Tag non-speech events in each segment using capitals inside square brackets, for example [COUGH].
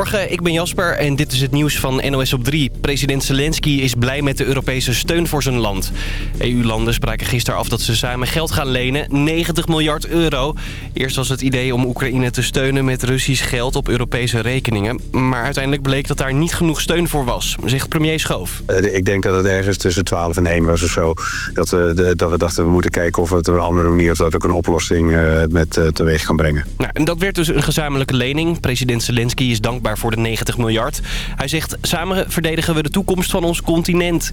Morgen, ik ben Jasper en dit is het nieuws van NOS op 3. President Zelensky is blij met de Europese steun voor zijn land. EU-landen spraken gisteren af dat ze samen geld gaan lenen, 90 miljard euro. Eerst was het idee om Oekraïne te steunen met Russisch geld op Europese rekeningen. Maar uiteindelijk bleek dat daar niet genoeg steun voor was, zegt premier Schoof. Uh, ik denk dat het ergens tussen 12 en 1 was of zo. Dat we, dat we dachten we moeten kijken of het op een andere manier... of dat ook een oplossing uh, met uh, teweeg kan brengen. Nou, en dat werd dus een gezamenlijke lening. President Zelensky is dankbaar voor de 90 miljard. Hij zegt, samen verdedigen we de toekomst van ons continent.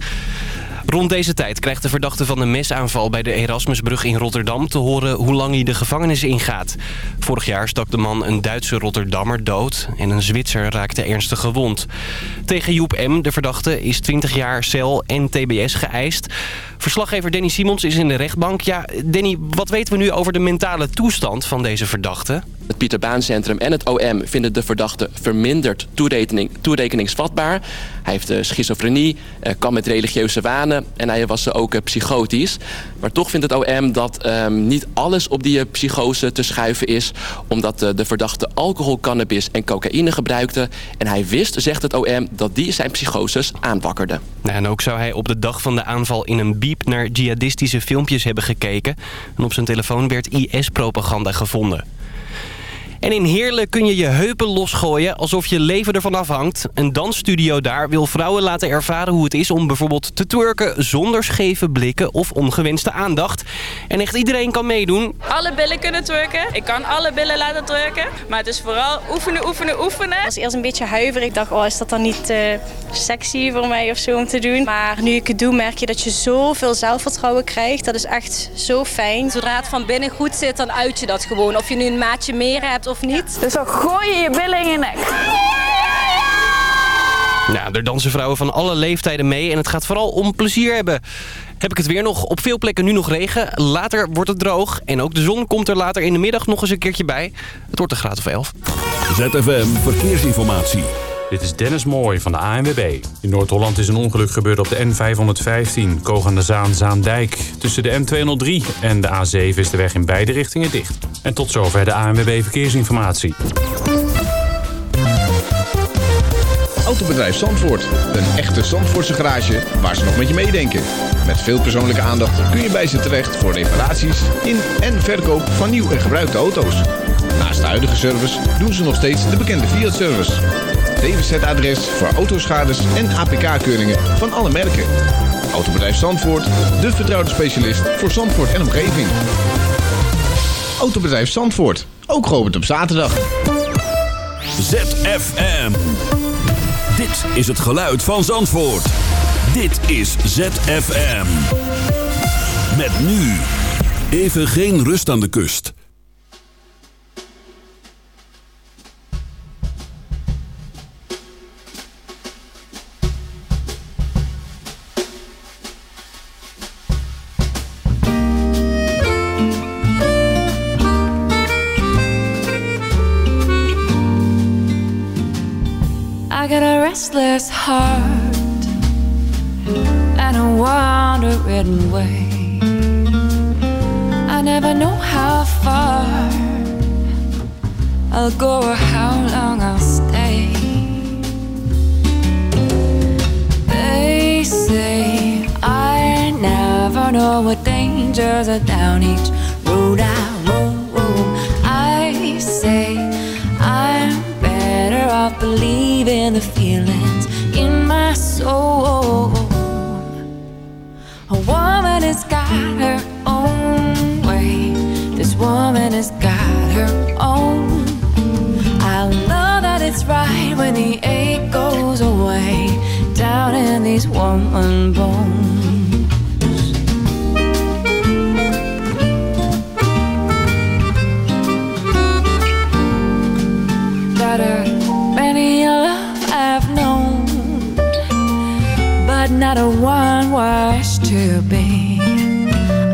Rond deze tijd krijgt de verdachte van de mesaanval bij de Erasmusbrug in Rotterdam... te horen hoe lang hij de gevangenis ingaat. Vorig jaar stak de man een Duitse Rotterdammer dood... en een Zwitser raakte ernstig gewond. Tegen Joep M., de verdachte, is 20 jaar cel en tbs geëist. Verslaggever Danny Simons is in de rechtbank. Ja, Danny, wat weten we nu over de mentale toestand van deze verdachte? Het Pieter Baan Centrum en het OM vinden de verdachte verminderd toerekening, toerekeningsvatbaar. Hij heeft uh, schizofrenie, uh, kan met religieuze wanen en hij was ook uh, psychotisch. Maar toch vindt het OM dat um, niet alles op die psychose te schuiven is... omdat de verdachte alcohol, cannabis en cocaïne gebruikte. En hij wist, zegt het OM, dat die zijn psychoses aanwakkerde. Nou, en ook zou hij op de dag van de aanval in een biep naar jihadistische filmpjes hebben gekeken. En op zijn telefoon werd IS-propaganda gevonden. En in Heerlen kun je je heupen losgooien alsof je leven ervan afhangt. Een dansstudio daar wil vrouwen laten ervaren hoe het is om bijvoorbeeld te twerken zonder scheve blikken of ongewenste aandacht. En echt iedereen kan meedoen. Alle billen kunnen twerken. Ik kan alle billen laten twerken. Maar het is vooral oefenen, oefenen, oefenen. Ik was eerst een beetje huiverig. Ik dacht, oh, is dat dan niet uh, sexy voor mij of zo om te doen? Maar nu ik het doe, merk je dat je zoveel zelfvertrouwen krijgt. Dat is echt zo fijn. Zodra het van binnen goed zit, dan uit je dat gewoon. Of je nu een maatje meer hebt of niet. Dus dan gooi je je billen in je nek. Nou, er dansen vrouwen van alle leeftijden mee en het gaat vooral om plezier hebben. Heb ik het weer nog. Op veel plekken nu nog regen. Later wordt het droog. En ook de zon komt er later in de middag nog eens een keertje bij. Het wordt een graad of 11. ZFM Verkeersinformatie. Dit is Dennis Mooij van de ANWB. In Noord-Holland is een ongeluk gebeurd op de N515, Koog aan de Zaan-Zaandijk. Tussen de M203 en de A7 is de weg in beide richtingen dicht. En tot zover de ANWB Verkeersinformatie. Autobedrijf Zandvoort. Een echte Zandvoortse garage waar ze nog met je meedenken. Met veel persoonlijke aandacht kun je bij ze terecht voor reparaties in en verkoop van nieuw en gebruikte auto's. Naast de huidige service doen ze nog steeds de bekende Fiat-service. DWZ-adres voor autoschades en APK-keuringen van alle merken. Autobedrijf Zandvoort, de vertrouwde specialist voor Zandvoort en omgeving. Autobedrijf Zandvoort, ook geopend op zaterdag. ZFM. Dit is het geluid van Zandvoort. Dit is ZFM. Met nu. Even geen rust aan de kust. Restless heart and a wander-ridden way. I never know how far I'll go or how long I'll stay. They say I never know what dangers are down each right when the ache goes away down in these woman bones. Many a love I've known, but not a one was to be.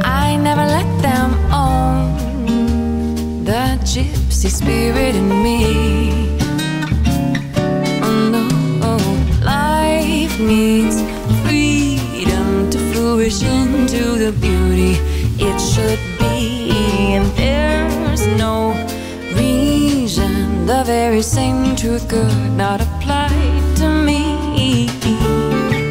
I never let them own the gypsy spirit in me. Very same truth could not apply to me.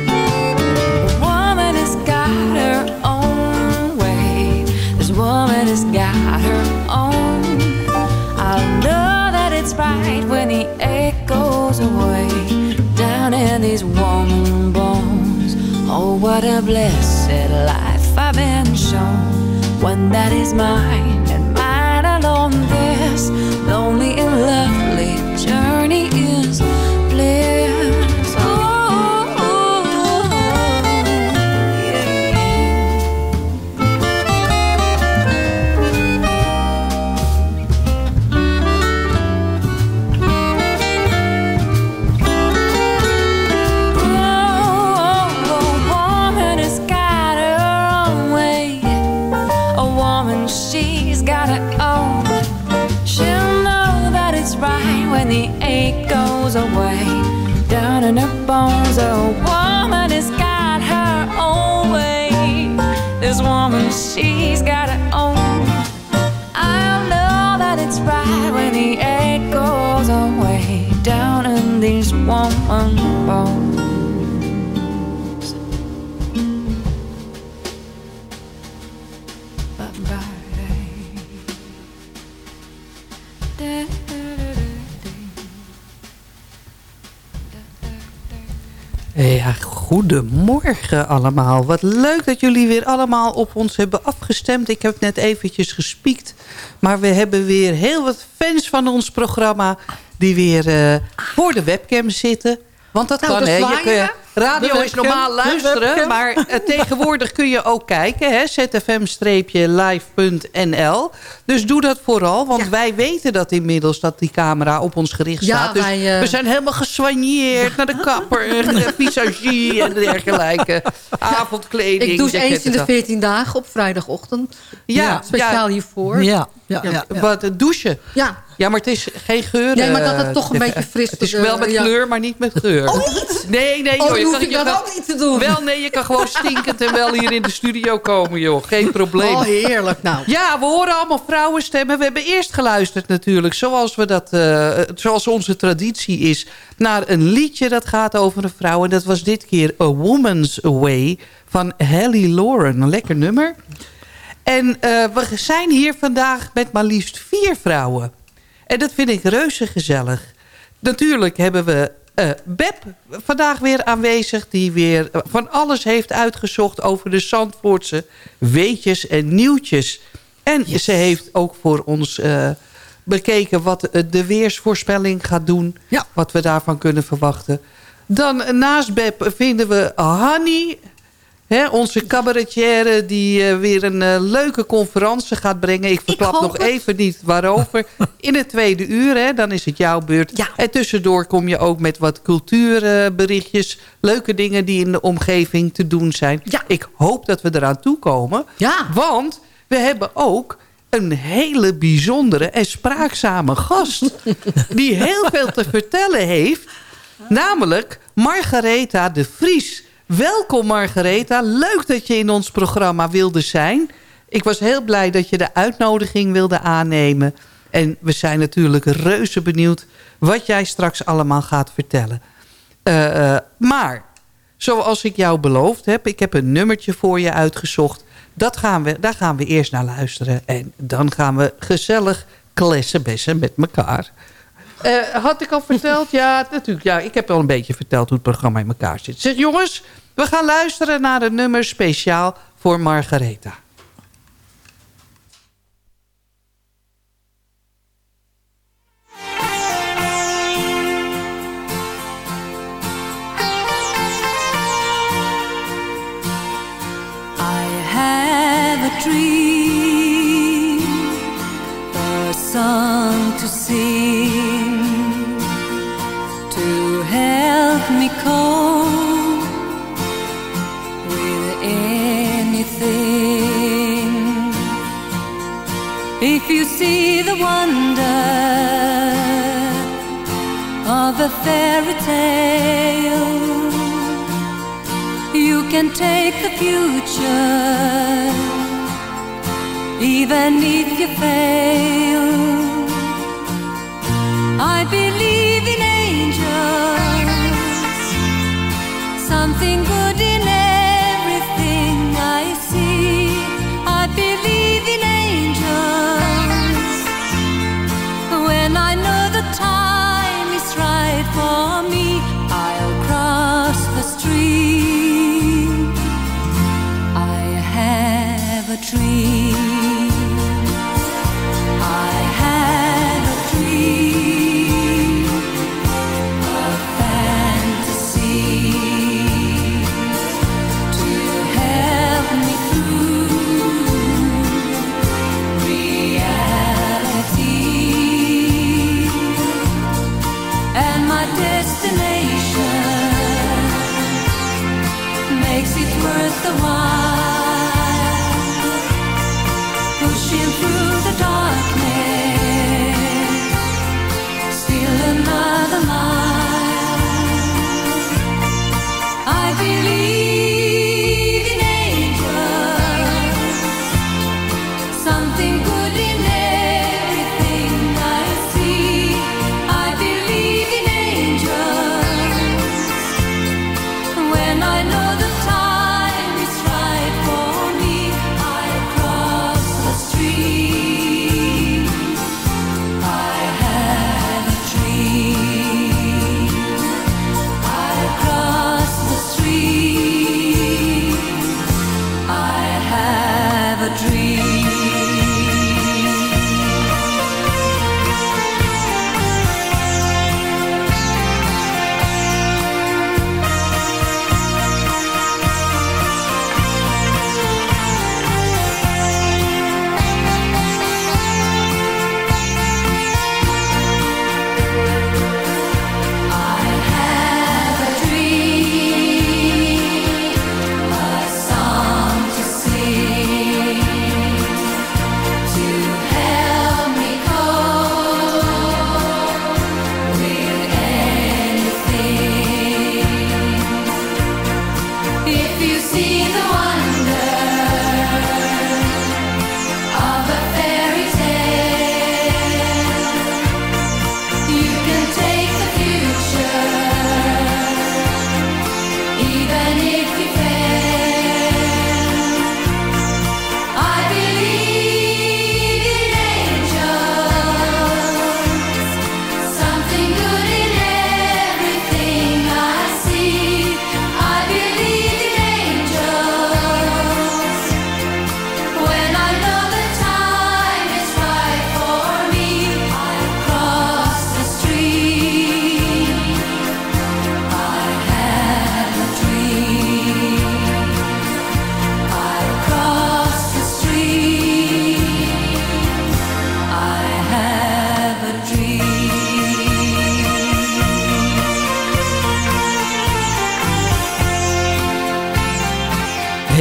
A woman has got her own way. This woman has got her own. I know that it's right when the ache goes away down in these woman bones. Oh, what a blessed life I've been shown. One that is mine goedemorgen allemaal. Wat leuk dat jullie weer allemaal op ons hebben afgestemd. Ik heb net eventjes gespiekt. Maar we hebben weer heel wat fans van ons programma... die weer eh, voor de webcam zitten. Want dat Nou, kan, hè. Je. Radio is normaal luisteren, maar eh, tegenwoordig kun je ook kijken. hè, zfm-live.nl. Dus doe dat vooral, want wij weten dat inmiddels... dat die camera op ons gericht Ja, staat. Dus wij, eh, we zijn helemaal gesoigneerd naar de kapper... en [LAUGHS] de visagie en dergelijke. Avondkleding. Ik kent eens in de wel. 14 dagen op vrijdagochtend. Ja, speciaal ja. hiervoor. Ja, ja, ja. ja. Wat, het douchen? Ja. Ja, maar het is geen geur. Nee, maar dat eh, het toch een [LAUGHS] beetje fris Het is eh, wel met ja. kleur, maar niet met geur. Oh, niet? Nee, nee, Oh, joh. je hoef kan- ik dat ook niet te doen. Wel, nee, je kan gewoon stinkend en wel hier in de studio komen, joh. Geen probleem. Oh, heerlijk nou. Ja, we horen allemaal vrouwenstemmen. We hebben eerst geluisterd natuurlijk, zoals, we dat, eh, zoals onze traditie is... naar een liedje dat gaat over een vrouw. En dat was dit keer A Woman's Way van Hallie Lauren. Een lekker nummer. En eh, we zijn hier vandaag met maar liefst vier vrouwen. En dat vind ik reuze gezellig. Natuurlijk hebben we eh Beb vandaag weer aanwezig... die weer eh, van alles heeft uitgezocht over de Zandvoortse weetjes en nieuwtjes. En ze heeft ook voor ons eh, bekeken wat de weersvoorspelling gaat doen. Wat we daarvan kunnen verwachten. Dan naast Beb vinden we Hanny... Hè, onze cabaretière die eh, weer een eh, leuke conferentie gaat brengen. Ik verklap nog het. even niet waarover. In het tweede uur, hè, dan is het jouw beurt. En tussendoor kom je ook met wat cultuurberichtjes. leuke dingen die in de omgeving te doen zijn. Ik hoop dat we eraan toekomen. Want we hebben ook een hele bijzondere en spraakzame gast. [LAUGHS] die heel veel te vertellen heeft. Namelijk Margaretha de Vries. Welkom Margaretha. Leuk dat je in ons programma wilde zijn. Ik was heel blij dat je de uitnodiging wilde aannemen. En we zijn natuurlijk reuze benieuwd wat jij straks allemaal gaat vertellen. Eh, eh, maar, zoals ik jou beloofd heb... ik heb een nummertje voor je uitgezocht. Dat gaan we, daar gaan we eerst naar luisteren. En dan gaan we gezellig klessenbessen met elkaar. Eh, had ik al verteld? Ja, natuurlijk. Ja, ik heb al een beetje verteld hoe het programma in elkaar zit. Zeg jongens, we gaan luisteren naar een nummer speciaal voor Margaretha. Dream, a song to sing, fairy tale, you can take the future, even if you fail. I believe in angels, something good dream.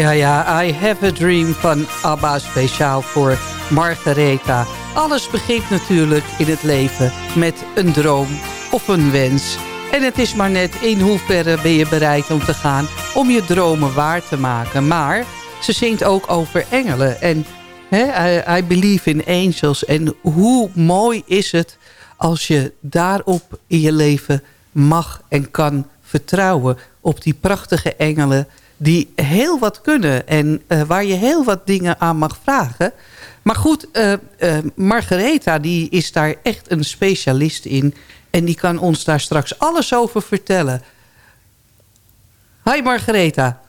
Ja, ja, I Have a Dream van ABBA speciaal voor Margaretha. Alles begint natuurlijk in het leven met een droom of een wens. En het is maar net in hoeverre ben je bereid om te gaan om je dromen waar te maken. Maar ze zingt ook over engelen en hè, I, I Believe in Angels. En hoe mooi is het als je daarop in je leven mag en kan vertrouwen op die prachtige engelen die heel wat kunnen en eh, waar je heel wat dingen aan mag vragen. Maar goed, eh, Margaretha die is daar echt een specialist in en die kan ons daar straks alles over vertellen. Hi Margaretha.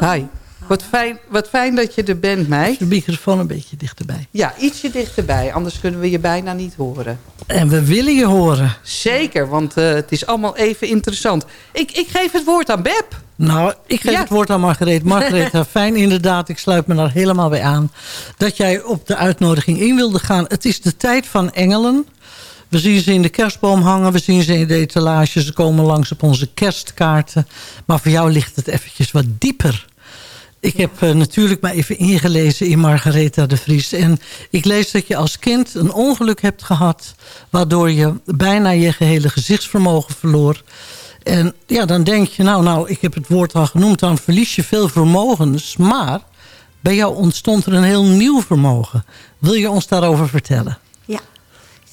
Hi. Wat fijn, wat fijn dat je er bent, meid. De microfoon een beetje dichterbij. Ja, ietsje dichterbij, anders kunnen we je bijna niet horen. En we willen je horen. Zeker, want eh, het is allemaal even interessant. Ik, ik geef het woord aan Beb. Nou, ik geef Ja. het woord aan Margareet. Margareet, [LAUGHS] fijn inderdaad. Ik sluit me daar helemaal bij aan. Dat jij op de uitnodiging in wilde gaan. Het is de tijd van engelen. We zien ze in de kerstboom hangen. We zien ze in de etalage. Ze komen langs op onze kerstkaarten. Maar voor jou ligt het eventjes wat dieper. Ik heb eh, natuurlijk maar even ingelezen in Margaretha de Vries. En ik lees dat je als kind een ongeluk hebt gehad... waardoor je bijna je gehele gezichtsvermogen verloor. En ja, dan denk je, nou, nou, ik heb het woord al genoemd... dan verlies je veel vermogens. Maar bij jou ontstond er een heel nieuw vermogen. Wil je ons daarover vertellen?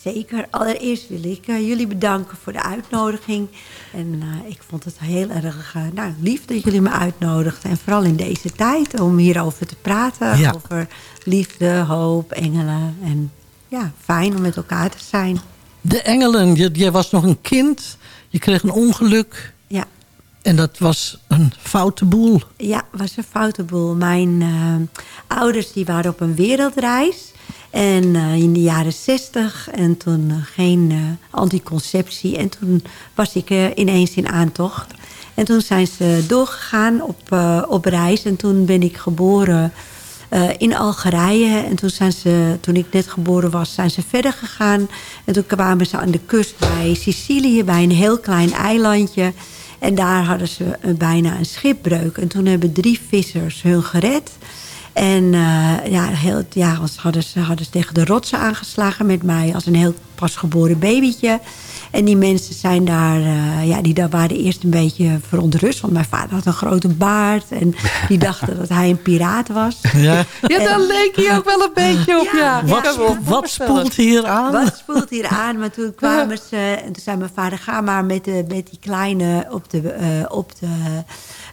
Zeker. Allereerst wil ik eh, jullie bedanken voor de uitnodiging. En eh, ik vond het heel erg eh, nou, lief dat jullie me uitnodigden. En vooral in deze tijd om hierover te praten. Ja. Over liefde, hoop, engelen. En ja, fijn om met elkaar te zijn. De engelen, je, jij was nog een kind. Je kreeg een ongeluk. Ja. En dat was een foute boel. Ja, was een foute boel. Mijn ouders die waren op een wereldreis. En eh, in de jaren zestig. En toen eh, geen eh, anticonceptie. En toen was ik ineens in aantocht. En toen zijn ze doorgegaan op, op reis. En toen ben ik geboren in Algerije. En toen, zijn ze, toen ik net geboren was, zijn ze verder gegaan. En toen kwamen ze aan de kust bij Sicilië, bij een heel klein eilandje. En daar hadden ze bijna een schipbreuk. En toen hebben drie vissers hun gered. En eh, ja, heel, ja, als hadden, ze, hadden ze tegen de rotsen aangeslagen met mij als een heel pasgeboren babytje. En die mensen zijn daar, eh, ja, die daar waren eerst een beetje verontrust. Want mijn vader had een grote baard. En die [LAUGHS] dachten dat hij een piraat was. Ja. Ja, daar En- leek hij ook wel een beetje op. Ja, Wat, wat spoelt hier aan? Wat spoelt hier aan? Maar toen [LAUGHS] kwamen ze... En toen zei mijn vader, ga maar met, de, met die kleine op de, eh, op de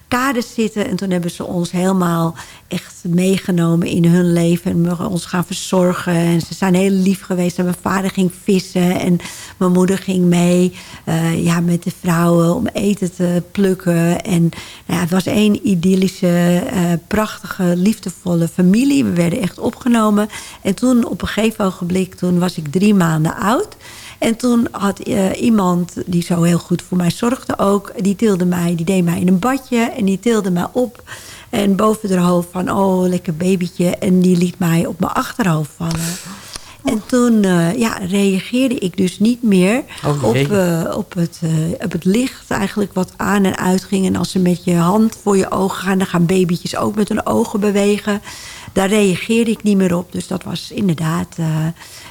kade zitten. En toen hebben ze ons helemaal echt meegenomen in hun leven. En ons gaan verzorgen. En ze zijn heel lief geweest. En mijn vader ging vissen. En mijn moeder ging mee eh, ja, met de vrouwen om eten te plukken. En nou ja, het was één idyllische, eh, prachtige, liefdevolle familie. We werden echt opgenomen. En toen op een gegeven ogenblik, toen was ik drie maanden oud. En toen had eh, iemand die zo heel goed voor mij zorgde ook... die tilde mij, die deed mij in een badje en die tilde mij op... En boven haar hoofd van, oh, lekker babytje. En die liet mij op mijn achterhoofd vallen. En toen eh, ja, reageerde ik dus niet meer Oh, op, eh, op, het, op het licht eigenlijk wat aan en uit ging. En als ze met je hand voor je ogen gaan... dan gaan babytjes ook met hun ogen bewegen. Daar reageerde ik niet meer op. Dus dat was inderdaad eh,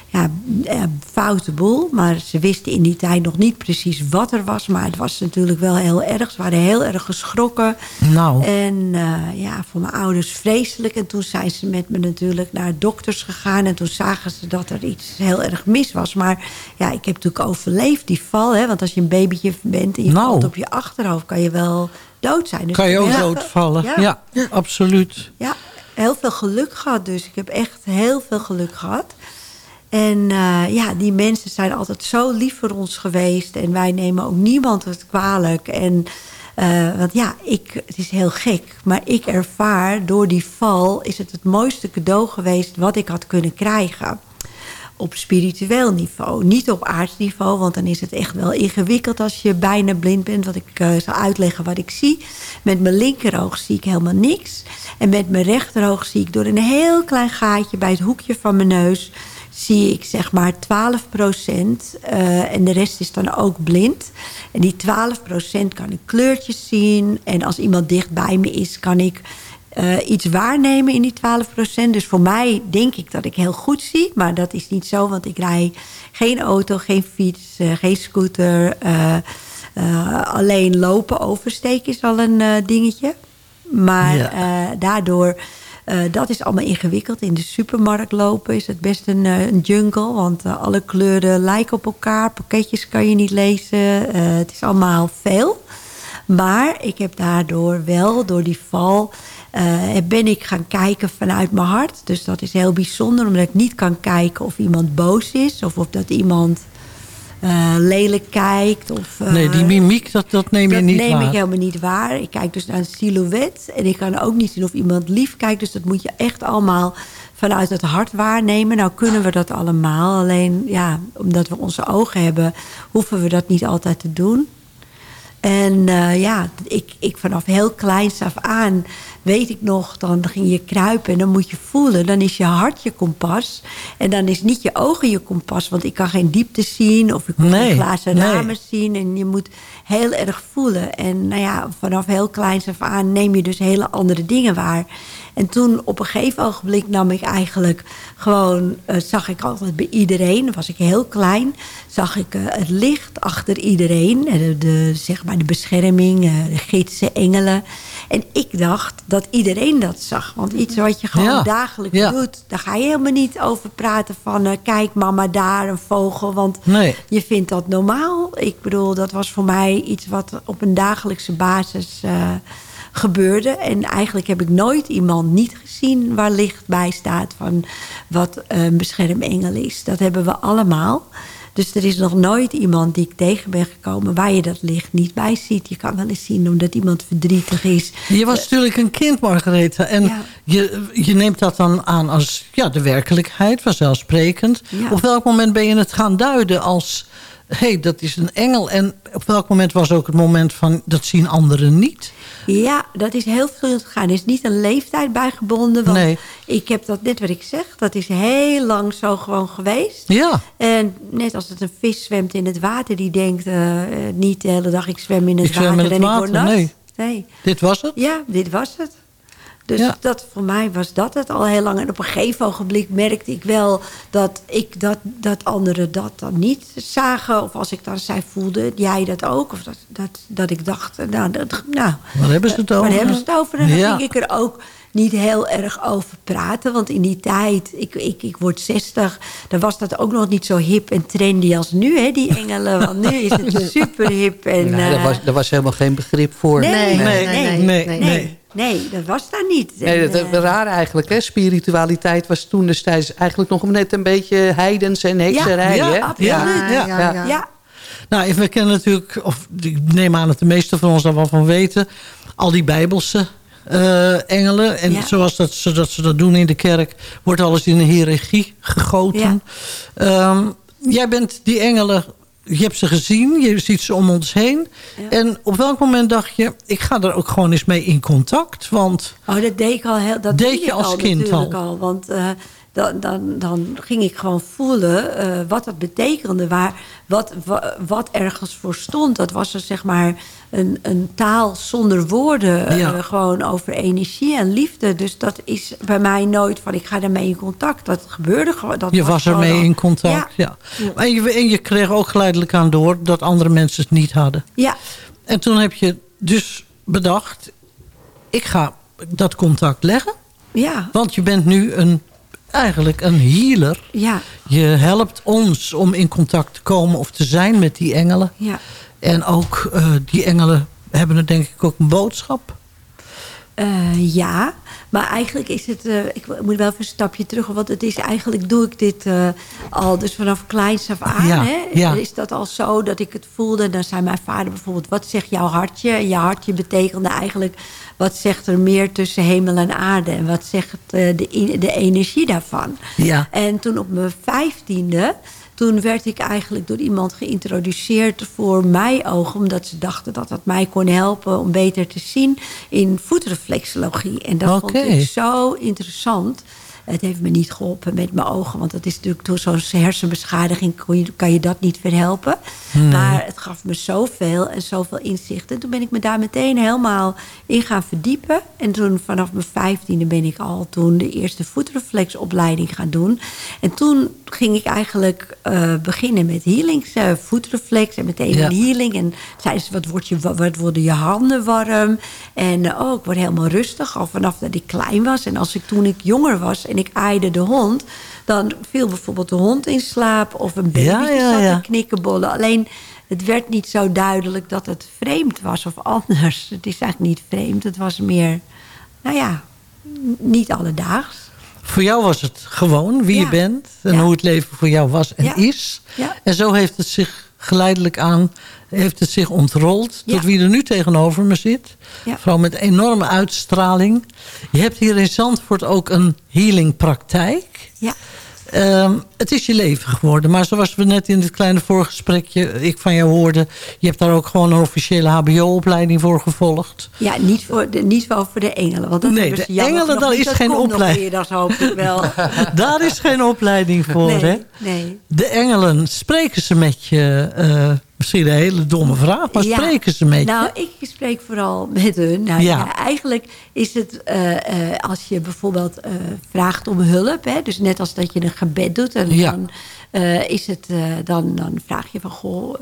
ja, eh, foute boel. Maar ze wisten in die tijd nog niet precies wat er was. Maar het was natuurlijk wel heel erg. Ze waren heel erg geschrokken. Nou. En eh, ja, voor mijn ouders vreselijk. En toen zijn ze met me natuurlijk naar dokters gegaan. En toen zagen ze dat er iets heel erg mis was. Maar ja, ik heb natuurlijk overleefd die val. Hè? Want als je een babytje bent en je Nou. valt op je achterhoofd... kan je wel dood zijn. Dus Kan je ook doodvallen? veel- Ja, absoluut. ja, heel veel geluk gehad dus. Ik heb echt heel veel geluk gehad. En eh, ja, die mensen zijn altijd zo lief voor ons geweest. En wij nemen ook niemand het kwalijk. En, eh, want ja, ik, het is heel gek. Maar ik ervaar door die val... is het het mooiste cadeau geweest wat ik had kunnen krijgen op spiritueel niveau. Niet op aardsniveau, want dan is het echt wel ingewikkeld als je bijna blind bent. Wat ik eh, zal uitleggen wat ik zie. Met mijn linkeroog zie ik helemaal niks. En met mijn rechteroog zie ik door een heel klein gaatje bij het hoekje van mijn neus zie ik zeg maar 12 procent. eh, en de rest is dan ook blind. En die 12 procent kan ik kleurtjes zien. En als iemand dicht bij me is, kan ik eh, iets waarnemen in die 12 procent. Dus voor mij denk ik dat ik heel goed zie. Maar dat is niet zo, want ik rij geen auto, geen fiets, eh, geen scooter. eh, alleen lopen, oversteken is al een dingetje. Maar Ja. daardoor, dat is allemaal ingewikkeld. In de supermarkt lopen is het best een, een jungle. Want alle kleuren lijken op elkaar. Pakketjes kan je niet lezen. Het is allemaal veel. Maar ik heb daardoor wel, door die val... eh, ben ik gaan kijken vanuit mijn hart. Dus dat is heel bijzonder, omdat ik niet kan kijken of iemand boos is... of of dat iemand eh, lelijk kijkt. Of, eh, Nee, die mimiek, dat, dat neem je dat niet neem waar. ik helemaal niet waar. Ik kijk dus naar een silhouet. En ik kan ook niet zien of iemand lief kijkt. Dus dat moet je echt allemaal vanuit het hart waarnemen. Nou kunnen we dat allemaal. Alleen, ja, omdat we onze ogen hebben... hoeven we dat niet altijd te doen. En eh, ja, ik, ik vanaf heel kleins af aan weet ik nog, dan ging je kruipen en dan moet je voelen. Dan is je hart je kompas. En dan is niet je ogen je kompas. Want ik kan geen diepte zien of ik kan Nee, geen glazen nee. ramen zien. En je moet heel erg voelen. En nou ja, vanaf heel kleins af aan neem je dus hele andere dingen waar. En toen op een gegeven ogenblik nam ik eigenlijk gewoon... eh, zag ik altijd bij iedereen, dan was ik heel klein... zag ik eh, het licht achter iedereen. En de, de, zeg maar de bescherming, eh, de gidsen, engelen. En ik dacht dat iedereen dat zag. Want iets wat je gewoon Ja. dagelijks Ja. doet... daar ga je helemaal niet over praten van... kijk mama daar, een vogel. Want Nee. je vindt dat normaal. Ik bedoel, dat was voor mij iets wat op een dagelijkse basis gebeurde. En eigenlijk heb ik nooit iemand niet gezien waar licht bij staat... van wat een beschermengel is. Dat hebben we allemaal. Dus er is nog nooit iemand die ik tegen ben gekomen... waar je dat licht niet bij ziet. Je kan wel eens zien omdat iemand verdrietig is. Je was natuurlijk een kind, Margaretha. En je, je neemt dat dan aan als ja, de werkelijkheid, vanzelfsprekend. Ja. Op welk moment ben je het gaan duiden als... hé, hey, dat is een engel. En op welk moment was ook het moment van... dat zien anderen niet? Ja, dat is heel veel gegaan. Er is niet een leeftijd bij gebonden. Want Nee. ik heb dat net wat ik zeg. Dat is heel lang zo gewoon geweest. Ja. En net als het een vis zwemt in het water... die denkt eh, niet de hele dag ik zwem in het Ik zwem water in het en water, ik word nat. nee. nee. Dit was het? Ja, dit was het. Dus Ja. dat, voor mij was dat het al heel lang. En op een gegeven ogenblik merkte ik wel dat, ik dat, dat anderen dat dan niet zagen. Of als ik dan zei, voelde jij dat ook? Of dat, dat, dat ik dacht, nou, dat, nou Waar hebben ze het over? Waar hebben ze het over? En dan Ja. ging ik er ook niet heel erg over praten. Want in die tijd, ik, ik, ik word 60, dan was dat ook nog niet zo hip en trendy als nu, hè, die engelen. Want nu is het [LAUGHS] super hip. En, Nee, daar, eh, was, daar was helemaal geen begrip voor. Nee, nee, nee, nee. nee, nee. nee. Nee, dat was daar niet. Nee, dat eh, is raar eigenlijk. Hè? Spiritualiteit was toen destijds eigenlijk nog net een beetje heidens en hekserij. Ja, hè? absoluut. Ja, ja, ja. ja. Nou, we kennen natuurlijk, of ik neem aan dat de meeste van ons daar wel van weten... al die bijbelse eh, engelen. En Ja. zoals dat, zodat ze dat doen in de kerk... wordt alles in een hiërarchie gegoten. Ehm, jij bent die engelen... Je hebt ze gezien, je ziet ze om ons heen. En op welk moment dacht je... ik ga er ook gewoon eens mee in contact? Want Oh, dat deed ik al heel. Dat Deed deed je ik als al kind al. Want eh, dan, dan, dan ging ik gewoon voelen eh, wat dat betekende. Waar, wat, wa- wat ergens voor stond. Dat was er zeg maar een, een taal zonder woorden. eh, gewoon over energie en liefde. Dus dat is bij mij nooit van ik ga daarmee in contact. Dat gebeurde gewoon. Dat je was ermee al- in contact. Ja. En, je, en je kreeg ook geleidelijk aan door... dat andere mensen het niet hadden. Ja. En toen heb je dus bedacht... ik ga dat contact leggen. Ja. Want je bent nu een, eigenlijk een healer. Ja. Je helpt ons om in contact te komen of te zijn met die engelen. Ja. En ook eh, die engelen hebben er denk ik ook een boodschap. Eh, ja, maar eigenlijk is het... eh, ik moet wel even een stapje terug. Want het is eigenlijk doe ik dit eh, al dus vanaf kleins af aan. Ja, hè? ja. Is dat al zo dat ik het voelde? Dan zei mijn vader bijvoorbeeld... wat zegt jouw hartje? En je hartje betekende eigenlijk... wat zegt er meer tussen hemel en aarde? En wat zegt de, de energie daarvan? Ja. En toen op mijn vijftiende... Toen werd ik eigenlijk door iemand geïntroduceerd voor mij ogen. Omdat ze dachten dat dat mij kon helpen om beter te zien in voetreflexologie. En dat vond ik zo interessant. Het heeft me niet geholpen met mijn ogen. Want dat is natuurlijk door zo'n hersenbeschadiging je, kan je dat niet verhelpen. Nee. Maar het gaf me zoveel en zoveel inzichten. Toen ben ik me daar meteen helemaal in gaan verdiepen. En toen vanaf mijn vijftiende ben ik al toen de eerste voetreflexopleiding gaan doen. En toen ging ik eigenlijk eh, beginnen met healings. voetreflex en meteen Ja. healing. En zeiden ze, wat, wordt je, wat worden je handen warm? En eh, oh, ik word helemaal rustig. Al vanaf dat ik klein was. En als ik toen ik jonger was en ik aaide de hond... dan viel bijvoorbeeld de hond in slaap. Of een baby Ja, ja, zat te knikkenbollen. Alleen het werd niet zo duidelijk dat het vreemd was of [LAUGHS] anders. Het is eigenlijk niet vreemd. Het was meer, nou ja, niet alledaags. Voor jou was het gewoon wie Ja. je bent. En Ja. hoe het leven voor jou was en Ja. is. En zo heeft het zich geleidelijk aan heeft het zich ontrold tot wie er nu tegenover me zit. Vooral met enorme uitstraling. Je hebt hier in Zandvoort ook een healingpraktijk. Ja. Ehm, het is je leven geworden. Maar zoals we net in dit kleine voorgesprekje ik van jou hoorde... je hebt daar ook gewoon een officiële hbo-opleiding voor gevolgd. Ja, niet voor de, niet wel voor de engelen. Want dat Nee, de engelen, daar is Dat geen opleiding. weer, dat hoop ik wel. [LAUGHS] Daar is geen opleiding voor, nee, hè? nee. De engelen, spreken ze met je... eh, misschien een hele domme vraag, maar Ja. spreken ze met nou, ik spreek vooral met hun. Nou, Ja. ja. eigenlijk is het eh, eh, als je bijvoorbeeld eh, vraagt om hulp. Hè, dus net als dat je een gebed doet. En Ja. dan, is het, dan, dan vraag je van, goh,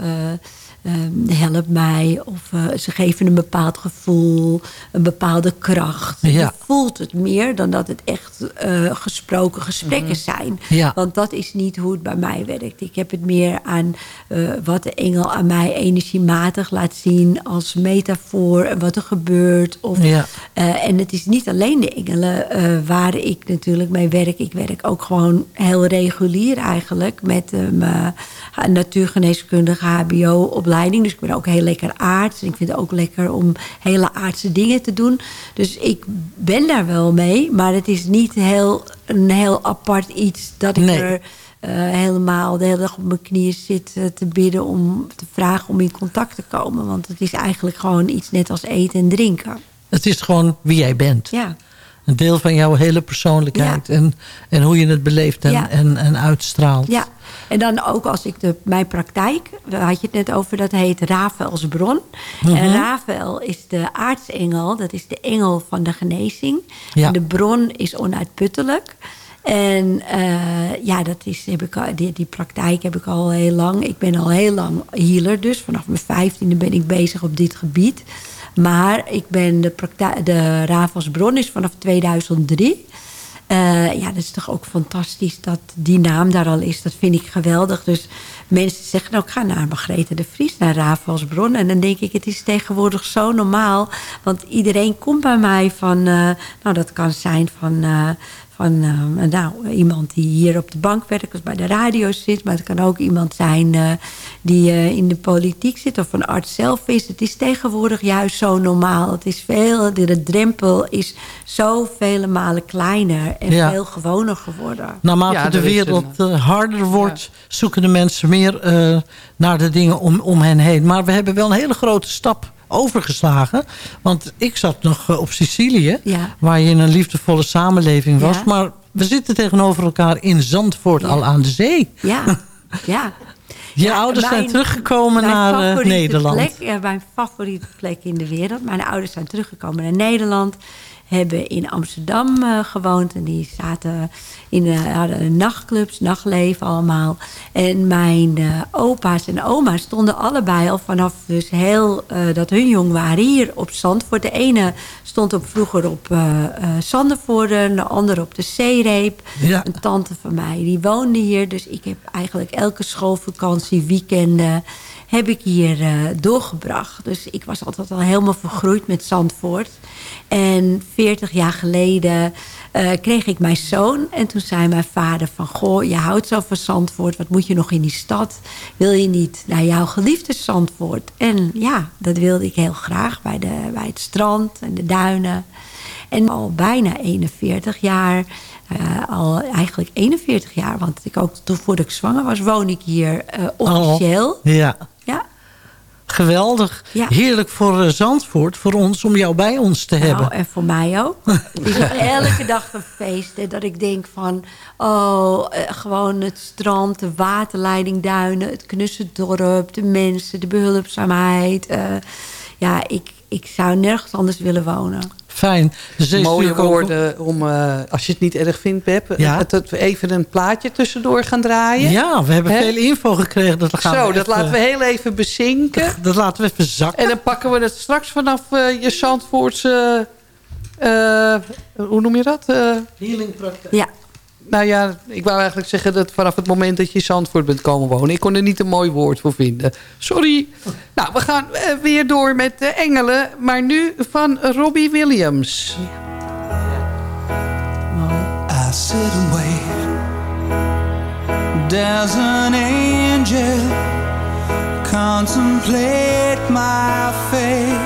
eh, ehm, helpt mij. Of eh, ze geven een bepaald gevoel, een bepaalde kracht. Ja. Je voelt het meer dan dat het echt eh, gesproken gesprekken Mhm. zijn. Ja. Want dat is niet hoe het bij mij werkt. Ik heb het meer aan eh, wat de engel aan mij energiematig laat zien als metafoor en wat er gebeurt. Of, Ja. en het is niet alleen de engelen waar ik natuurlijk mee werk. Ik werk ook gewoon heel regulier eigenlijk met mijn natuurgeneeskundige HBO-opleiding. Dus ik ben ook heel lekker aards. En ik vind het ook lekker om hele aardse dingen te doen. Dus ik ben daar wel mee. Maar het is niet heel, een heel apart iets dat ik Nee. er eh, helemaal de hele dag op mijn knieën zit eh, te bidden om te vragen om in contact te komen. Want het is eigenlijk gewoon iets net als eten en drinken. Het is gewoon wie jij bent. Ja. Een deel van jouw hele persoonlijkheid. En, en hoe je het beleeft en, Ja. en, en uitstraalt. Ja, en dan ook als ik de, mijn praktijk, daar had je het net over, dat heet Rafaels bron. Mhm. En Rafael is de aartsengel, dat is de engel van de genezing. Ja. En de bron is onuitputtelijk. En eh, ja, dat is, heb ik al, die, die praktijk heb ik al heel lang. Ik ben al heel lang healer, dus vanaf mijn vijftiende ben ik bezig op dit gebied. Maar ik ben de, de Rafaels bron is vanaf 2003. Eh, ja, dat is toch ook fantastisch dat die naam daar al is. Dat vind ik geweldig. Dus mensen zeggen, nou, ik ga naar Margrethe de Vries, naar Rafaelsbron. En dan denk ik, het is tegenwoordig zo normaal. Want iedereen komt bij mij van... eh, nou, dat kan zijn van... eh, van eh, nou, iemand die hier op de bank werkt of bij de radio zit. Maar het kan ook iemand zijn eh, die eh, in de politiek zit of een arts zelf is. Het is tegenwoordig juist zo normaal. Het is veel, de, de drempel is zo vele malen kleiner en Ja. veel gewoner geworden. Naarmate Ja, de er wereld een- eh, harder wordt, zoeken de mensen meer eh, naar de dingen om, om hen heen. Maar we hebben wel een hele grote stap overgeslagen. Want ik zat nog eh, op Sicilië, Ja. waar je in een liefdevolle samenleving was. Ja. Maar we zitten tegenover elkaar in Zandvoort, al aan de zee. Ja, ja. [LAUGHS] Je ouders zijn teruggekomen naar eh, Nederland. Plek, ja, mijn favoriete plek in de wereld. Mijn ouders zijn teruggekomen naar Nederland. Hebben in Amsterdam eh, gewoond. En die zaten in eh, hadden nachtclubs, nachtleven allemaal. En mijn eh, opa's en oma's stonden allebei al vanaf dus heel dat hun jong waren hier op Zandvoort. De ene stond op, vroeger op Zandervoorden, de andere op de Zeereep. Ja. Een tante van mij die woonde hier. Dus ik heb eigenlijk elke schoolvakantie, weekenden heb ik hier eh, doorgebracht. Dus ik was altijd al helemaal vergroeid met Zandvoort. En 40 jaar geleden eh, kreeg ik mijn zoon. En toen zei mijn vader van... Goh, je houdt zo van Zandvoort. Wat moet je nog in die stad? Wil je niet naar jouw geliefde Zandvoort? En ja, dat wilde ik heel graag. Bij, de, bij het strand en de duinen. En al bijna 41 jaar... eh, al eigenlijk 41 jaar, want ik ook toen voordat ik zwanger was, woon ik hier eh, officieel. Oh, ja. Geweldig. Ja. Heerlijk voor eh, Zandvoort, voor ons, om jou bij ons te hebben. Nou, en voor mij ook. [LAUGHS] Het is elke dag een feest. Hè, dat ik denk van, oh, eh, gewoon het strand, de waterleiding, duinen, het knusse dorp, de mensen, de behulpzaamheid. eh, ja, ik, ik zou nergens anders willen wonen. Fijn. Dus Mooie ook- woorden om, eh, als je het niet erg vindt, Pep... Ja. Dat, we even een plaatje tussendoor gaan draaien. Ja, we hebben veel info gekregen. Dat gaan Zo, we dat even- laten we heel even bezinken. Dat laten we even zakken. En dan pakken we het straks vanaf eh, je Zandvoortse... eh, hoe noem je dat? Eh, Healingpraktijk. Ja. Nou ja, ik wou eigenlijk zeggen dat vanaf het moment dat je in Zandvoort bent komen wonen. Ik kon er niet een mooi woord voor vinden. Sorry. Nou, we gaan eh, weer door met de engelen. Maar nu van Robbie Williams. I sit. There's an angel contemplate my fate.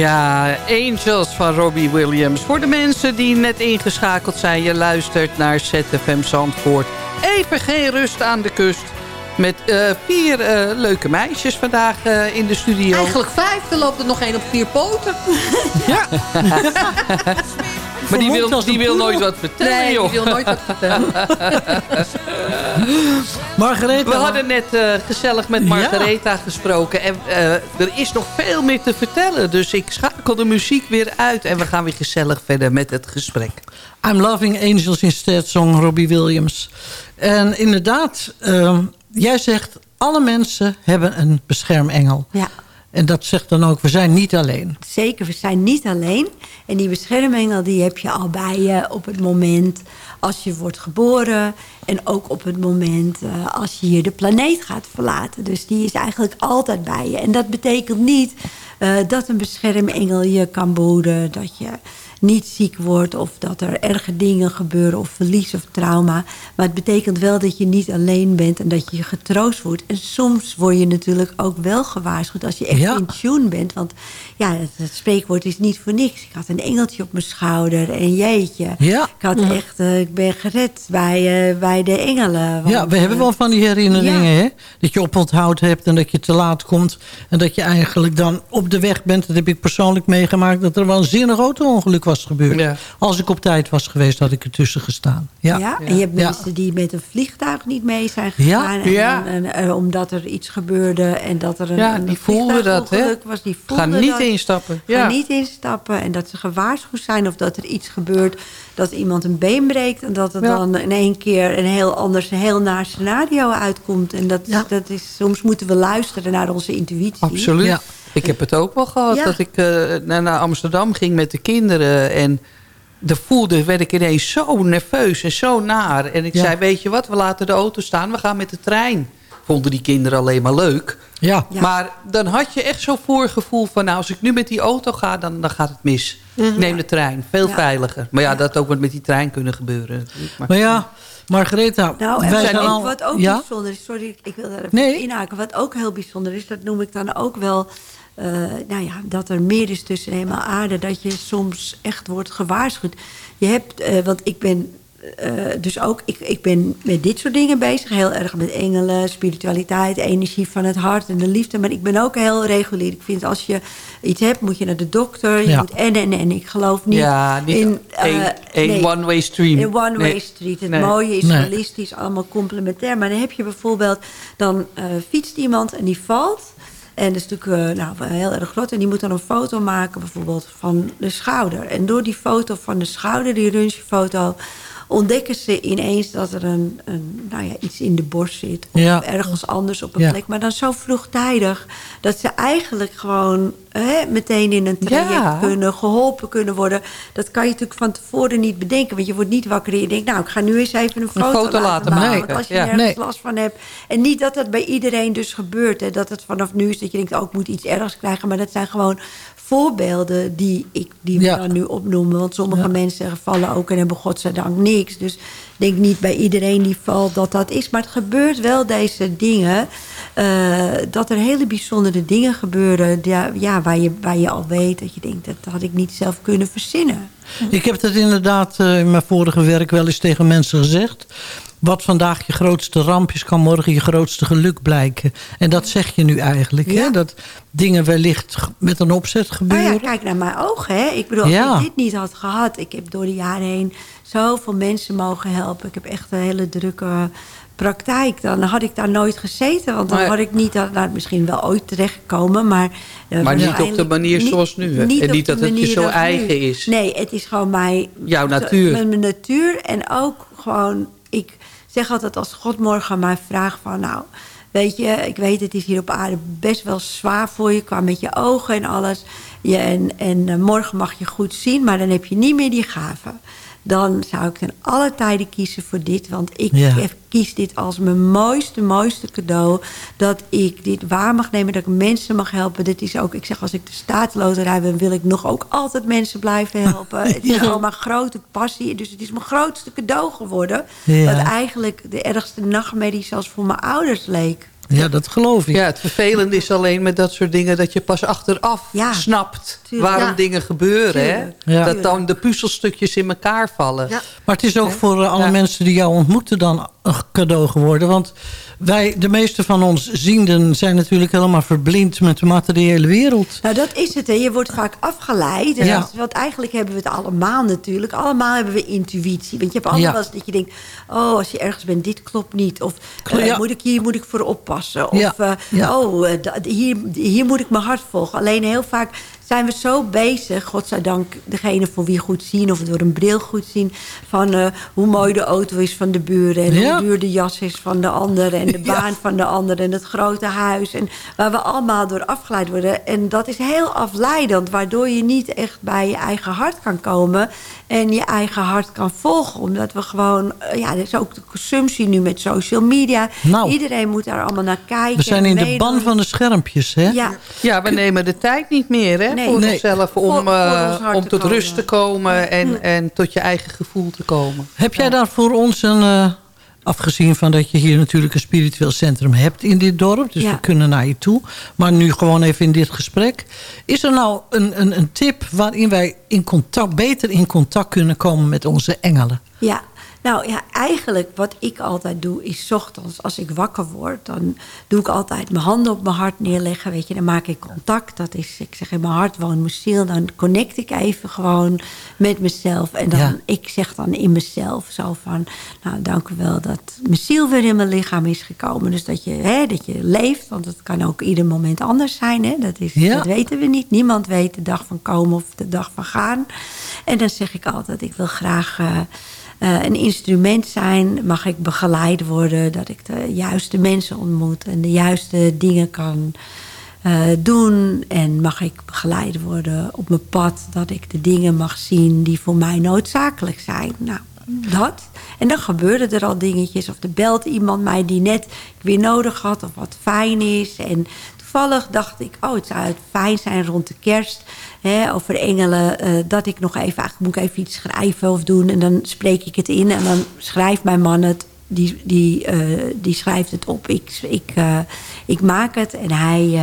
Ja, Angels van Robbie Williams. Voor de mensen die net ingeschakeld zijn... je luistert naar ZFM Zandvoort. Even geen rust aan de kust. Met eh, vier eh, leuke meisjes vandaag eh, in de studio. Eigenlijk vijf, er loopt er nog één op vier poten. Ja. [LAUGHS] maar die wil, als die wil nooit wat vertellen, Nee, joh. die wil nooit wat vertellen. Margaretha, We hadden net eh, gezellig met Margaretha gesproken. En eh, er is nog veel meer te vertellen. Dus ik schakel de muziek weer uit. En we gaan weer gezellig verder met het gesprek. I'm Loving Angels Instead, zong Robbie Williams. En inderdaad, ehm, jij zegt... alle mensen hebben een beschermengel. Ja. En dat zegt dan ook, we zijn niet alleen. Zeker, we zijn niet alleen. En die beschermengel die heb je al bij je op het moment als je wordt geboren. En ook op het moment eh, als je hier de planeet gaat verlaten. Dus die is eigenlijk altijd bij je. En dat betekent niet eh, dat een beschermengel je kan behoeden. Dat je niet ziek wordt of dat er erge dingen gebeuren of verlies of trauma. Maar het betekent wel dat je niet alleen bent en dat je je getroost wordt. En soms word je natuurlijk ook wel gewaarschuwd als je echt Ja. in tune bent. Want ja, het, het spreekwoord is niet voor niks. Ik had een engeltje op mijn schouder en jeetje. Ja. Ik, had echt, eh, ik ben gered bij, eh, bij de engelen. ja, we hebben eh, wel van die herinneringen, ja. hè? Dat je oponthoud hebt en dat je te laat komt. En dat je eigenlijk dan op de weg bent. Dat heb ik persoonlijk meegemaakt. Dat er wel een zinnig auto-ongeluk was gebeurd. Ja. Als ik op tijd was geweest, had ik ertussen gestaan. Ja, Ja, en je hebt Ja. mensen die met een vliegtuig niet mee zijn Ja. gegaan. En, Ja. en, eh, omdat er iets gebeurde en dat er een, Ja, een die voelden dat, hè? was. Die Ga voelden niet dat. Instappen. Ga Ja. niet instappen en dat ze gewaarschuwd zijn of dat er iets gebeurt. Dat iemand een been breekt en dat er Ja. dan in één keer een heel anders, een heel naar scenario uitkomt. En dat, Ja. dat is, soms moeten we luisteren naar onze intuïtie. Absoluut. Ja. Ik heb het ook wel gehad. Ja. Dat ik eh, naar, naar Amsterdam ging met de kinderen. En de voelde, werd ik ineens zo nerveus en zo naar. En ik Ja. zei, weet je wat, we laten de auto staan. We gaan met de trein. Vonden die kinderen alleen maar leuk. Ja. Ja. Maar dan had je echt zo'n voorgevoel van... nou, als ik nu met die auto ga, dan, dan gaat het mis. Ik neem de trein. Veel Ja. veiliger. Maar ja, dat ook wat met die trein kunnen gebeuren. Maar, Maar ja, Margaretha, Nou, en wij wat, zijn al... wat ook ja? bijzonder is, sorry, ik wil daar even Nee. inhaken. Wat ook heel bijzonder is, dat noem ik dan ook wel eh, nou ja, dat er meer is tussen hemel en aarde. Dat je soms echt wordt gewaarschuwd. Je hebt, eh, want ik ben eh, dus ook, ik, ik ben met dit soort dingen bezig. Heel erg met engelen, spiritualiteit, energie van het hart en de liefde. Maar ik ben ook heel regulier. Ik vind als je iets hebt, moet je naar de dokter. Je Ja. moet en, en, en. Ik geloof niet, Ja, niet in... eh, nee, one-way stream. Een one-way Nee. street. Het Nee. mooie is Nee. holistisch, allemaal complementair. Maar dan heb je bijvoorbeeld, dan eh, fietst iemand en die valt... En dat is natuurlijk nou, heel erg groot. En die moet dan een foto maken bijvoorbeeld van de schouder. En door die foto van de schouder, die röntgenfoto... ontdekken ze ineens dat er een, een, nou ja, iets in de borst zit. Of Ja. ergens anders op een Ja. plek. Maar dan zo vroegtijdig dat ze eigenlijk gewoon hè, meteen in een traject Ja. kunnen... geholpen kunnen worden. Dat kan je natuurlijk van tevoren niet bedenken. Want je wordt niet wakker en je denkt... nou, ik ga nu eens even een foto, foto laten maken. Want als je Ja. nergens Nee. last van hebt... en niet dat dat bij iedereen dus gebeurt. Hè, dat het vanaf nu is dat je denkt... oh, ik moet iets ergs krijgen. Maar dat zijn gewoon voorbeelden die, ik, die we Ja. dan nu opnoemen. Want sommige mensen vallen ook en hebben godzijdank niks. Dus ik denk niet bij iedereen die valt dat dat is. Maar het gebeurt wel deze dingen. eh, dat er hele bijzondere dingen gebeuren... Ja, waar, je, waar je al weet dat je denkt... dat had ik niet zelf kunnen verzinnen. Ik heb dat inderdaad eh, in mijn vorige werk wel eens tegen mensen gezegd. Wat vandaag je grootste ramp is, kan morgen je grootste geluk blijken. En dat zeg je nu eigenlijk. Hè? Dat dingen wellicht met een opzet Nou gebeuren. ja, kijk naar mijn ogen. Hè. Ik bedoel, als ik dit niet had gehad... ik heb door de jaren heen zoveel mensen mogen helpen. Ik heb echt een hele drukke praktijk. Dan had ik daar nooit gezeten. Want dan had ik niet... Nou, misschien wel ooit terechtgekomen, maar... eh, Maar niet op de manier niet- zoals nu, hè? En op niet dat het je manier zo nu. eigen is. Nee, het is gewoon mijn... Jouw natuur. Mijn, mijn natuur. En ook gewoon... Zeg altijd als God morgen mij vraagt van... nou, weet je, ik weet het is hier op aarde best wel zwaar voor je... qua met je ogen en alles. Je, en en eh, morgen mag je goed zien, maar dan heb je niet meer die gaven. Dan zou ik ten alle tijden kiezen voor dit. Want ik Ja. kies dit als mijn mooiste, mooiste cadeau. Dat ik dit waar mag nemen, dat ik mensen mag helpen. Dit is ook, ik zeg, als ik de staatsloterij ben... wil ik nog ook altijd mensen blijven helpen. [LAUGHS] Het is gewoon mijn grote passie. Dus het is mijn grootste cadeau geworden. Ja. Wat eigenlijk de ergste nachtmerrie zelfs voor mijn ouders leek. Ja, dat geloof ik. Ja, het vervelende is alleen met dat soort dingen... dat je pas achteraf Ja. snapt Tuurlijk. waarom Ja. dingen gebeuren. Hè? Ja. Dat dan de puzzelstukjes in elkaar vallen. Ja. Maar het is ook voor alle Ja. mensen die jou ontmoeten dan een cadeau geworden. Want wij, de meeste van ons zienden zijn natuurlijk helemaal verblind met de materiële wereld. Nou, dat is het. Hè. Je wordt vaak afgeleid. En Ja. dat is- Want eigenlijk hebben we het allemaal natuurlijk. Allemaal hebben we intuïtie. Want je hebt allemaal Ja. wel eens dat je denkt... oh, als je ergens bent, dit klopt niet. Of eh, Ja. moet ik, hier moet ik voor oppassen. Of eh, oh, eh, hier, hier moet ik mijn hart volgen. Alleen heel vaak zijn we zo bezig... godzijdank degene voor wie goed zien... of door een bril goed zien... van eh, hoe mooi de auto is van de buren... en Ja. hoe duur de jas is van de ander... en de [LAUGHS] baan van de ander en het grote huis. En waar we allemaal door afgeleid worden. En dat is heel afleidend... waardoor je niet echt bij je eigen hart kan komen... en je eigen hart kan volgen. Omdat we gewoon... eh, ja, er is ook de consumptie nu met social media. Nou. Iedereen moet daar allemaal naar kijken. We zijn in de ban van de schermpjes, hè? Ja, Ja, we nemen de tijd niet meer hè, Nee. voor Nee. onszelf... om, Voor- voor eh, ons om te tot komen. rust te komen en, en tot je eigen gevoel te komen. Heb jij daar voor ons een... eh, afgezien van dat je hier natuurlijk een spiritueel centrum hebt in dit dorp... dus Ja. we kunnen naar je toe, maar nu gewoon even in dit gesprek... is er nou een, een, een tip waarin wij in contact, beter in contact kunnen komen met onze engelen? Ja, nou ja, eigenlijk wat ik altijd doe is 's ochtends als ik wakker word, dan doe ik altijd mijn handen op mijn hart neerleggen. Weet je, dan maak ik contact. Dat is, ik zeg in mijn hart woont mijn ziel. Dan connect ik even gewoon met mezelf. En dan, Ja. ik zeg dan in mezelf zo van, nou dank u wel dat mijn ziel weer in mijn lichaam is gekomen. Dus dat je, hè, dat je leeft, want het kan ook ieder moment anders zijn. Hè? Dat, is, Ja. dat weten we niet. Niemand weet de dag van komen of de dag van gaan. En dan zeg ik altijd, ik wil graag... eh, eh, een instrument zijn, mag ik begeleid worden, dat ik de juiste mensen ontmoet en de juiste dingen kan eh, doen. En mag ik begeleid worden op mijn pad, dat ik de dingen mag zien die voor mij noodzakelijk zijn. Nou, dat. En dan gebeuren er al dingetjes. Of er belt iemand mij die net weer nodig had of wat fijn is. En toevallig dacht ik, oh, het zou het fijn zijn rond de kerst. Hè, over engelen, eh, dat ik nog even, eigenlijk moet ik even iets schrijven of doen. En dan spreek ik het in en dan schrijft mijn man het die, die, eh, die schrijft het op. Ik, ik, eh, ik maak het en hij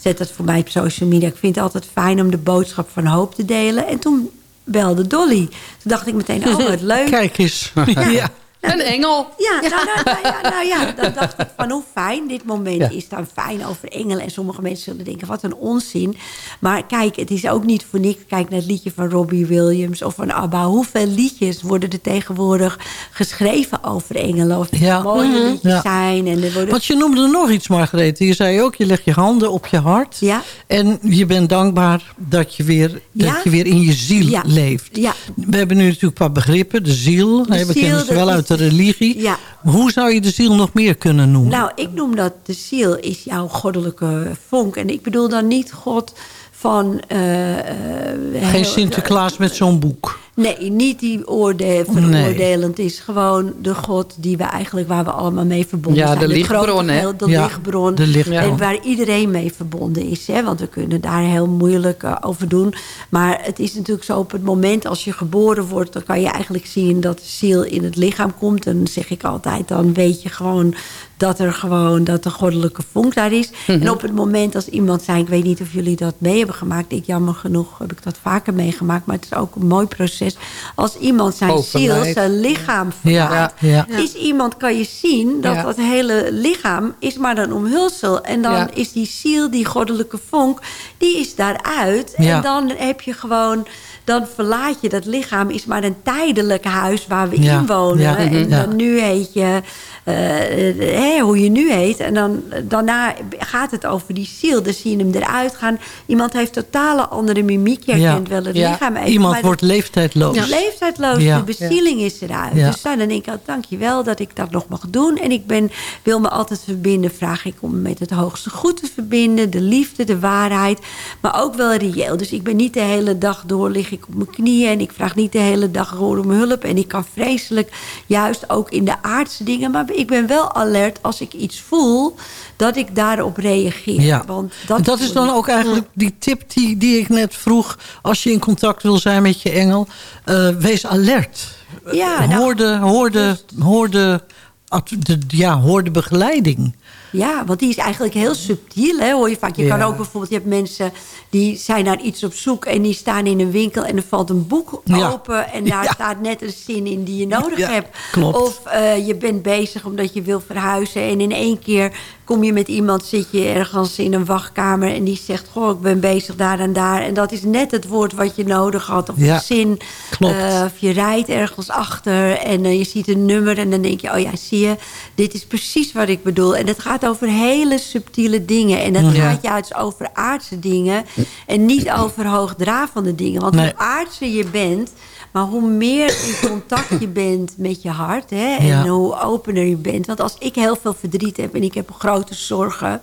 zet het voor mij op social media. Ik vind het altijd fijn om de boodschap van hoop te delen. En toen belde Dolly. Toen dacht ik meteen, oh wat [LAUGHS] leuk. Kijk eens. Ja. [LAUGHS] Ja. Een engel. Ja, nou, nou, nou, ja, nou ja, dan dacht ik van hoe fijn. Dit moment Ja. is dan fijn over engelen. En sommige mensen zullen denken, wat een onzin. Maar kijk, het is ook niet voor niks. Kijk naar het liedje van Robbie Williams of van ABBA. Hoeveel liedjes worden er tegenwoordig geschreven over engelen? Of Ja. mooie Mhm. liedjes Ja. zijn. En er worden... Want je noemde nog iets, Margarethe. Je zei ook, je legt je handen op je hart. Ja. En je bent dankbaar dat je weer, Ja. dat je weer in je ziel Ja. leeft. Ja. We hebben nu natuurlijk een paar begrippen. De ziel, De hè, we ziel, kennen ze wel is- de religie. Ja. Hoe zou je de ziel nog meer kunnen noemen? Nou, ik noem dat de ziel is jouw goddelijke vonk. En ik bedoel dan niet God van... eh, eh, Geen Sinterklaas met zo'n boek. Nee, niet die oordeel, veroordelend is. Gewoon de God die we eigenlijk, waar we allemaal mee verbonden Ja, zijn. de lichtbron, hè? De Ja, lichtbron. de lichtbron. En waar iedereen mee verbonden is. Hè? Want we kunnen daar heel moeilijk eh, over doen. Maar het is natuurlijk zo op het moment als je geboren wordt... dan kan je eigenlijk zien dat de ziel in het lichaam komt. En dan zeg ik altijd, dan weet je gewoon dat er gewoon dat de goddelijke vonk daar is. Mhm. En op het moment als iemand zei... ik weet niet of jullie dat mee hebben gemaakt. Ik jammer genoeg heb ik dat vaker meegemaakt. Maar het is ook een mooi proces. Als iemand zijn ziel, zijn lichaam Ja, verlaat... ja. is iemand, kan je zien dat Ja. dat hele lichaam is maar een omhulsel. En dan Ja. is die ziel, die goddelijke vonk, die is daaruit. Ja. En dan heb je gewoon... Dan verlaat je dat lichaam, is maar een tijdelijk huis waar we Ja. in wonen. Ja. En dan nu heet je, eh, eh, hoe je nu heet. En dan, daarna gaat het over die ziel. Dan zie je hem eruit gaan. Iemand heeft totale andere mimiek. Je Ja. herkent wel het lichaam even. Iemand wordt leeftijdloos. leeftijdloos, de bezieling is eruit. Dus dan denk ik, oh, dankjewel dat ik dat nog mag doen. En ik ben, wil me altijd verbinden, vraag ik om me met het hoogste goed te verbinden. De liefde, de waarheid, maar ook wel reëel. Dus ik ben niet de hele dag door, lig ik op mijn knieën... en ik vraag niet de hele dag gewoon om hulp. En ik kan vreselijk, juist ook in de aardse dingen... maar ik ben wel alert als ik iets voel, dat ik daarop reageer. Ja. Want Dat, dat is dan ook eigenlijk die tip die, die ik net vroeg. Als je in contact wil zijn met je engel, eh, wees alert. Ja, Eh, nou, hoor, de, hoor, de, hoor, de, ad- de- ja, hoor de begeleiding. Ja, want die is eigenlijk heel subtiel. Hè? Hoor je vaak. Je Ja. kan ook bijvoorbeeld, je hebt mensen die zijn naar iets op zoek en die staan in een winkel en er valt een boek Ja. open en daar Ja. staat net een zin in die je nodig hebt. klopt. Of eh, je bent bezig omdat je wil verhuizen en in één keer kom je met iemand, zit je ergens in een wachtkamer en die zegt, goh, ik ben bezig daar en daar. En dat is net het woord wat je nodig had of Ja, zin. Eh, of je rijdt ergens achter en eh, je ziet een nummer en dan denk je, oh ja, zie je, dit is precies wat ik bedoel. En het gaat over hele subtiele dingen. En het Ja. gaat juist over aardse dingen en niet over hoogdravende dingen. Want Nee. hoe aardser je bent, maar hoe meer in contact je bent met je hart. Hè, en Ja. hoe opener je bent. Want als ik heel veel verdriet heb en ik heb grote zorgen...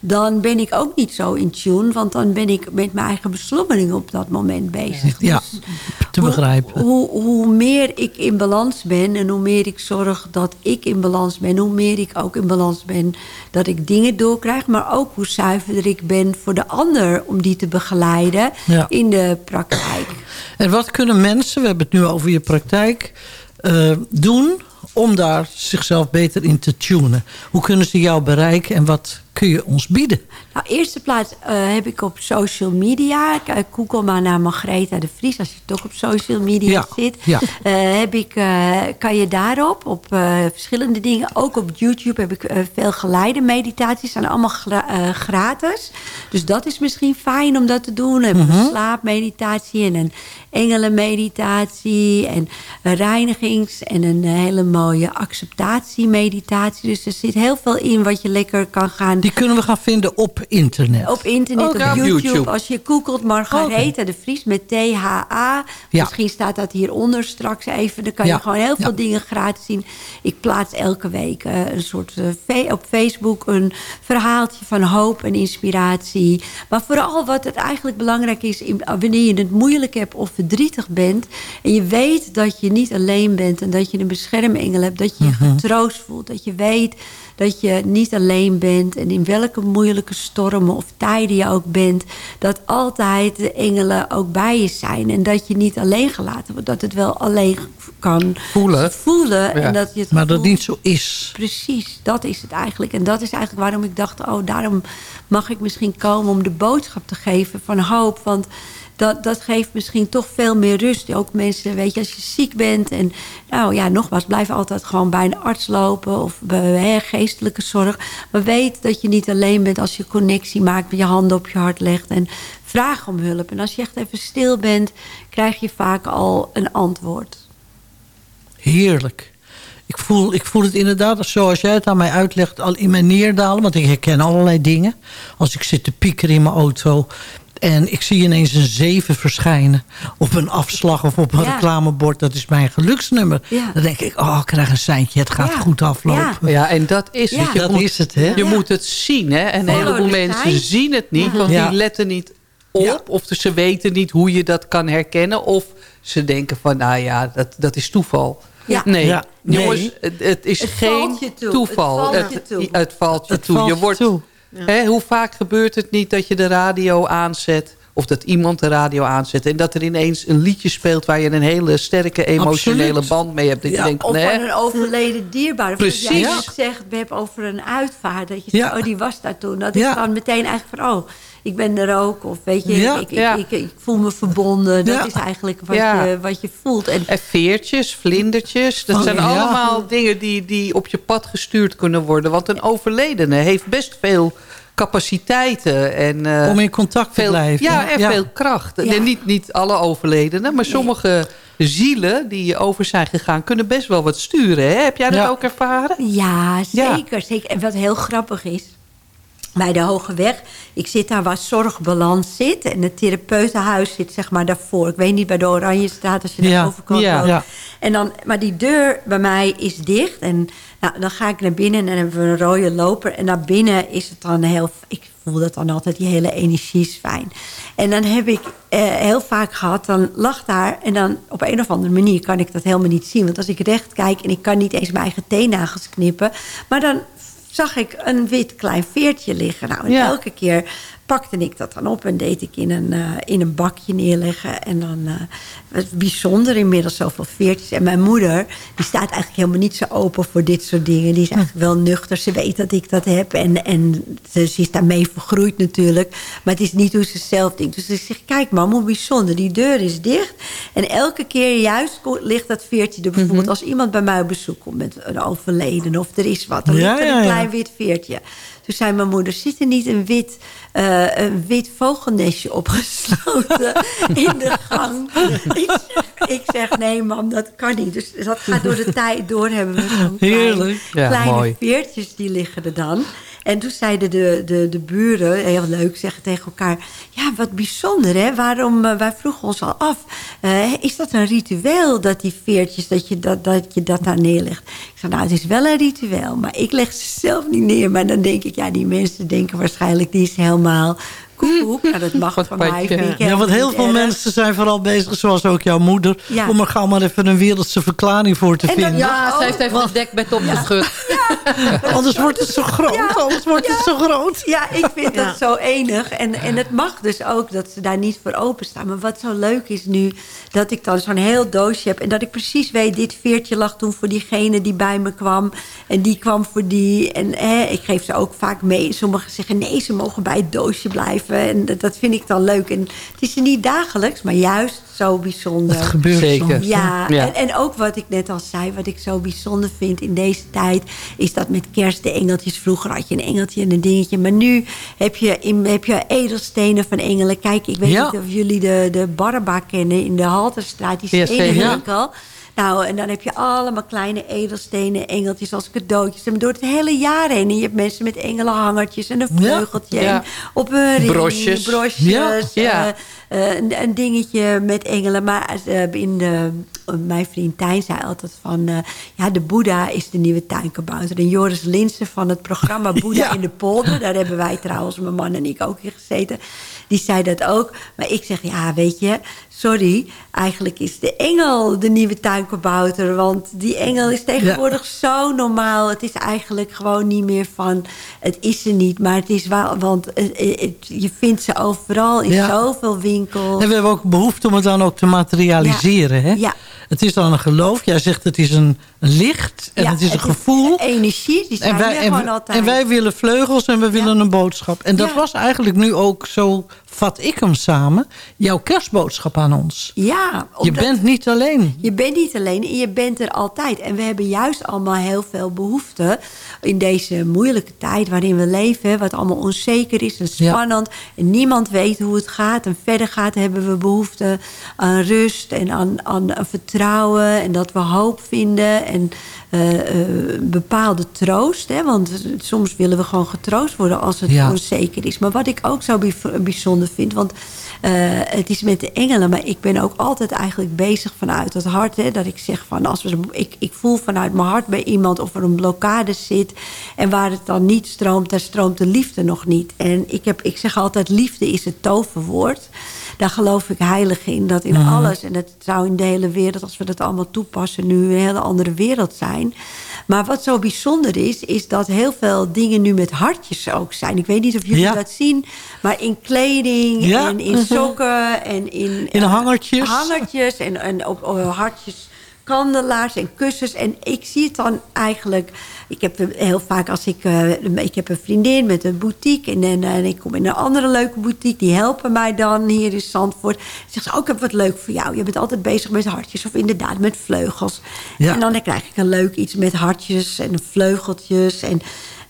dan ben ik ook niet zo in tune. Want dan ben ik met mijn eigen beslommering op dat moment bezig. Ja, Dus te begrijpen. Hoe, hoe meer ik in balans ben en hoe meer ik zorg dat ik in balans ben... hoe meer ik ook in balans ben dat ik dingen doorkrijg... maar ook hoe zuiverder ik ben voor de ander om die te begeleiden Ja. in de praktijk. En wat kunnen mensen, we hebben het nu over je praktijk, eh, doen om daar zichzelf beter in te tunen? Hoe kunnen ze jou bereiken en wat kun je ons bieden? Nou, eerste plaats eh, heb ik op social media. K- Google maar naar Margrethe de Vries. Als je toch op social media Ja, zit. ja. eh, heb ik, eh, kan je daarop, op verschillende dingen. Ook op YouTube heb ik veel geleide meditaties. zijn allemaal gra- gratis. Dus dat is misschien fijn om dat te doen. Hebben Mhm. een slaapmeditatie en een engelenmeditatie. En een reinigings- en een hele mooie acceptatiemeditatie. Dus er zit heel veel in wat je lekker kan gaan Die kunnen we gaan vinden op internet. op internet, Ook op YouTube. YouTube. Als je googelt Margarethe de Vries met THA. Ja. Misschien staat dat hieronder straks even. Dan kan Ja. je gewoon heel veel Ja. dingen gratis zien. Ik plaats elke week eh, een soort eh, op Facebook een verhaaltje van hoop en inspiratie. Maar vooral wat het eigenlijk belangrijk is... in- wanneer je het moeilijk hebt of verdrietig bent... en je weet dat je niet alleen bent... en dat je een beschermengel hebt... dat je je Mhm. getroost voelt. Dat je weet dat je niet alleen bent. En in welke moeilijke stormen of tijden je ook bent... dat altijd de engelen ook bij je zijn. En dat je niet alleen gelaten wordt. Dat het wel alleen kan Voelen. voelen. Ja. En dat je het Maar dat niet zo is. Precies, dat is het eigenlijk. En dat is eigenlijk waarom ik dacht... oh, daarom mag ik misschien komen om de boodschap te geven van hoop. Want dat, dat geeft misschien toch veel meer rust. Ook mensen, weet je, als je ziek bent... en nou ja, nogmaals, blijf altijd gewoon bij een arts lopen... of bij hè, geestelijke zorg. Maar weet dat je niet alleen bent als je connectie maakt... met je handen op je hart legt en vraag om hulp. En als je echt even stil bent, krijg je vaak al een antwoord. Heerlijk. Ik voel, ik voel het inderdaad zoals jij het aan mij uitlegt al in mijn neerdalen. Want ik herken allerlei dingen. Als ik zit te piekeren in mijn auto... en ik zie ineens een zeven verschijnen... op een afslag of op een Ja. reclamebord. Dat is mijn geluksnummer. Ja. Dan denk ik, oh, ik krijg een seintje. Het gaat Ja. goed aflopen. Ja, en dat is het. Ja. Je Dat moet, is het, hè? Je moet het zien, hè. En een heleboel mensen zien het niet. Want Ja. die letten niet op. Of ze weten niet hoe je dat kan herkennen. Of ze denken van, nou ja, dat, dat is toeval. Ja. Nee, Ja. jongens, Nee. het, het is Het geen toeval. Het valt je toe. het valt je Het toe. valt je je wordt, toe. Hè, hoe vaak gebeurt het niet dat je de radio aanzet... of dat iemand de radio aanzet... en dat er ineens een liedje speelt... waar je een hele sterke emotionele Absoluut. band mee hebt. Dat Ja, je denkt, Of nee, van een overleden dierbare. Of Precies. Jij net zegt, we hebben over een uitvaart. Dat je Ja. zegt, oh, die was daar toen. Dat Ja. is dan meteen eigenlijk van, oh, ik ben er ook. Of weet je, Ja. ik, ik, Ja. ik, ik voel me verbonden. Dat Ja. is eigenlijk wat, Ja. je, wat je voelt. En En veertjes, vlindertjes. Dat Oh, zijn ja. allemaal dingen die, die op je pad gestuurd kunnen worden. Want een overledene heeft best veel capaciteiten. En, eh, Om in contact te veel, blijven. Ja, en veel kracht. En niet, niet alle overledenen, maar sommige zielen die over zijn gegaan... kunnen best wel wat sturen. Hè? Heb jij dat Ja. ook ervaren? ja, Ja. zeker, zeker. En wat heel grappig is... Bij de Hoge Weg. Ik zit daar waar zorgbalans zit. En het therapeutenhuis zit zeg maar daarvoor. Ik weet niet, bij de Oranjestraat als je Ja. overkant Ja. loopt. Ja. En dan, maar die deur bij mij is dicht. En nou, dan ga ik naar binnen en dan hebben we een rode loper. En naar binnen is het dan heel... Ik voel dat dan altijd, die hele energie is fijn. En dan heb ik eh, heel vaak gehad, dan lag daar... en dan op een of andere manier kan ik dat helemaal niet zien. Want als ik recht kijk en ik kan niet eens mijn eigen teennagels knippen... maar dan zag ik een wit klein veertje liggen. Nou, en Ja. elke keer pakte ik dat dan op en deed ik in een, eh, in een bakje neerleggen. En dan eh, was bijzonder inmiddels zoveel veertjes. En mijn moeder, die staat eigenlijk helemaal niet zo open voor dit soort dingen. Die is eigenlijk wel nuchter. Ze weet dat ik dat heb. En, en ze, ze is daarmee vergroeid natuurlijk. Maar het is niet hoe ze zelf denkt. Dus ik zeg, kijk mam, hoe bijzonder. Die deur is dicht. En elke keer juist ligt dat veertje er. Bijvoorbeeld als iemand bij mij op bezoek komt met een overleden. Of er is wat. Dan Ja, ligt er een ja. klein wit veertje. Toen zei mijn moeder, zit er niet een wit, eh, een wit vogelnestje opgesloten [LAUGHS] in de gang? ik, zeg, ik zeg, nee mam, dat kan niet. Dus dat gaat door de tijd door, hebben we zo'n klein-. Ja, kleine mooi. veertjes, die liggen er dan. En toen zeiden de, de, de buren, heel leuk, zeggen tegen elkaar... ja, wat bijzonder, hè? Waarom, eh, wij vroegen ons al af... eh, is dat een ritueel, dat die veertjes, dat je dat, dat je dat daar neerlegt? Ik zei, nou, het is wel een ritueel, maar ik leg ze zelf niet neer. Maar dan denk ik, ja, die mensen denken waarschijnlijk... die is helemaal koekoek. Nou, dat mag van mij, Ja, want heel veel erg. mensen zijn vooral bezig, zoals ook jouw moeder... Ja. om er gauw maar even een wereldse verklaring voor te En dan- vinden. Ja, ze heeft even het dekbed opgeschud. Anders wordt het zo groot, anders wordt het zo groot. Ja, ik vind Ja. dat zo enig. En, en het mag dus ook dat ze daar niet voor openstaan. Maar wat zo leuk is nu, dat ik dan zo'n heel doosje heb... en dat ik precies weet, dit veertje lag toen voor diegene die bij me kwam... en die kwam voor die. En eh, ik geef ze ook vaak mee. Sommigen zeggen, nee, ze mogen bij het doosje blijven. En dat, dat vind ik dan leuk. En het is er niet dagelijks, maar juist zo bijzonder. Het gebeurt Zeker. soms, Ja, Ja. En, en ook wat ik net al zei, wat ik zo bijzonder vind in deze tijd... is dat met kerst de engeltjes. Vroeger had je een engeltje en een dingetje. Maar nu heb je, in, heb je edelstenen van engelen. Kijk, ik weet Ja. niet of jullie de, de Barba kennen in de Halterstraat. Die Ja, zeker. stenenwinkel. Nou, en dan heb je allemaal kleine edelstenen, engeltjes als cadeautjes. En door het hele jaar heen. En je hebt mensen met engelenhangertjes en een vleugeltje. Ja. En op een ring, Brosjes. brosjes. Ja. Eh, eh, een, een dingetje met engelen. Maar eh, in de mijn vriend Tijn zei altijd van... ja, de Boeddha is de nieuwe tuinkabouter. En Joris Linsen van het programma [LAUGHS] Boeddha Ja. in de polder... daar hebben wij trouwens, mijn man en ik ook in gezeten... die zei dat ook. Maar ik zeg, ja, weet je, sorry... eigenlijk is de engel de nieuwe tuinkabouter. Want die engel is tegenwoordig zo normaal. Het is eigenlijk gewoon niet meer van... het is er niet, maar het is wel... want het- het- je vindt ze overal in Ja. zoveel winkels. En we hebben ook behoefte om het dan ook te materialiseren. Hè? Ja. Het is dan een geloof. Jij zegt het is een, licht en Ja, het is een het is gevoel. energie, die zijn en wij, en, gewoon altijd. en wij willen vleugels en we willen een boodschap. En dat Ja. was eigenlijk nu ook, zo vat ik hem samen... jouw kerstboodschap aan ons. Ja, Je bent niet alleen. Je bent niet alleen en je bent er altijd. En we hebben juist allemaal heel veel behoefte in deze moeilijke tijd waarin we leven. Wat allemaal onzeker is en spannend. En niemand weet hoe het gaat. En verder gaat hebben we behoefte aan rust en aan, aan, vertrouwen. En dat we hoop vinden en bepaalde troost. Hè? Want soms willen we gewoon getroost worden als het Ja. onzeker is. Maar wat ik ook zo bijzonder vind... want eh, het is met de engelen... maar ik ben ook altijd eigenlijk bezig vanuit het hart. Hè, dat ik zeg van... Als we, ik, ik voel vanuit mijn hart bij iemand of er een blokkade zit... en waar het dan niet stroomt, daar stroomt de liefde nog niet. En ik, heb, ik zeg altijd, liefde is het toverwoord... Daar geloof ik heilig in, dat in Mhm. alles... en het zou in de hele wereld, als we dat allemaal toepassen... nu een hele andere wereld zijn. Maar wat zo bijzonder is, is dat heel veel dingen nu met hartjes ook zijn. Ik weet niet of jullie Ja. dat zien, maar in kleding Ja. en in Mhm. sokken en in... In eh, hangertjes. Hangertjes en, en op, op hartjes kandelaars en kussens. En ik zie het dan eigenlijk... Ik heb heel vaak als ik... eh, ik heb een vriendin met een boutique. En, en, en ik kom in een andere leuke boutique. Die helpen mij dan hier in Zandvoort. Zegt ze, ook ik heb wat leuk voor jou. Je bent altijd bezig met hartjes. Of inderdaad met vleugels. Ja. En dan krijg ik een leuk iets met hartjes en vleugeltjes. En,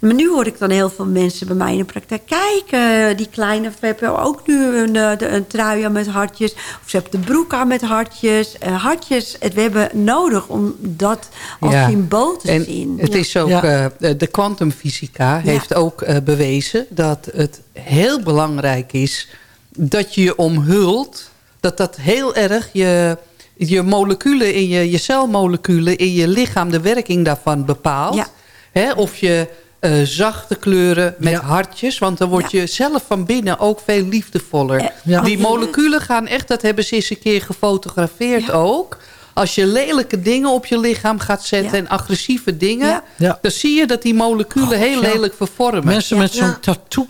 maar nu hoor ik dan heel veel mensen bij mij in de praktijk... kijk, die kleine we hebben ook nu een, eh, de- een trui aan met hartjes. Of ze hebben de broek aan met hartjes. Eh, hartjes, het, we hebben nodig om dat als Ja. symbool te En zien. het Ja. is ook, eh, de kwantumfysica heeft ook eh, bewezen dat het heel belangrijk is dat je je omhult. Dat dat heel erg je, je moleculen, in je, je celmoleculen in je lichaam, de werking daarvan bepaalt. Hè, of je eh, zachte kleuren met hartjes. Want dan word je zelf van binnen ook veel liefdevoller. Ja. Die moleculen gaan echt, dat hebben ze eens een keer gefotografeerd ook. Als je lelijke dingen op je lichaam gaat zetten en agressieve dingen... Ja. dan zie je dat die moleculen heel ja. lelijk vervormen. Mensen met zo'n tattoo.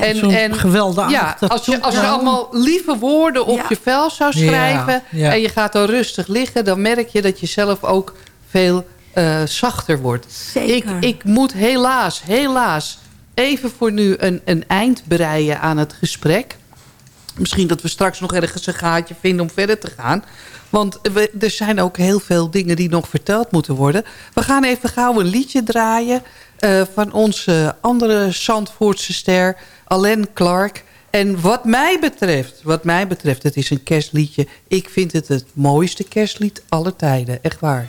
En, Zo'n en gewelddadig ja, als je, tattoo. als je Ja. allemaal lieve woorden op Ja. je vel zou Ja, schrijven... ja. en je gaat dan rustig liggen... dan merk je dat je zelf ook veel eh, zachter wordt. Ik, ik moet helaas, helaas even voor nu een, een eind breien aan het gesprek. Misschien dat we straks nog ergens een gaatje vinden om verder te gaan. Want we, er zijn ook heel veel dingen die nog verteld moeten worden. We gaan even gauw een liedje draaien... eh, van onze andere Zandvoortse ster, Alain Clark... En wat mij betreft, wat mij betreft, het is een kerstliedje. Ik vind het het mooiste kerstlied aller tijden. Echt waar.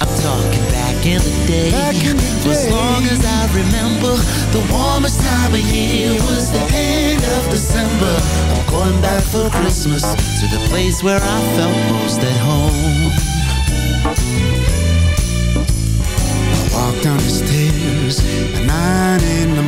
I'm talking back in the day. In the For as long as I remember, the warmest time of year was the end of December. I'm going back for Christmas to the place where I felt most at home. I walk down the stairs at nine in the morning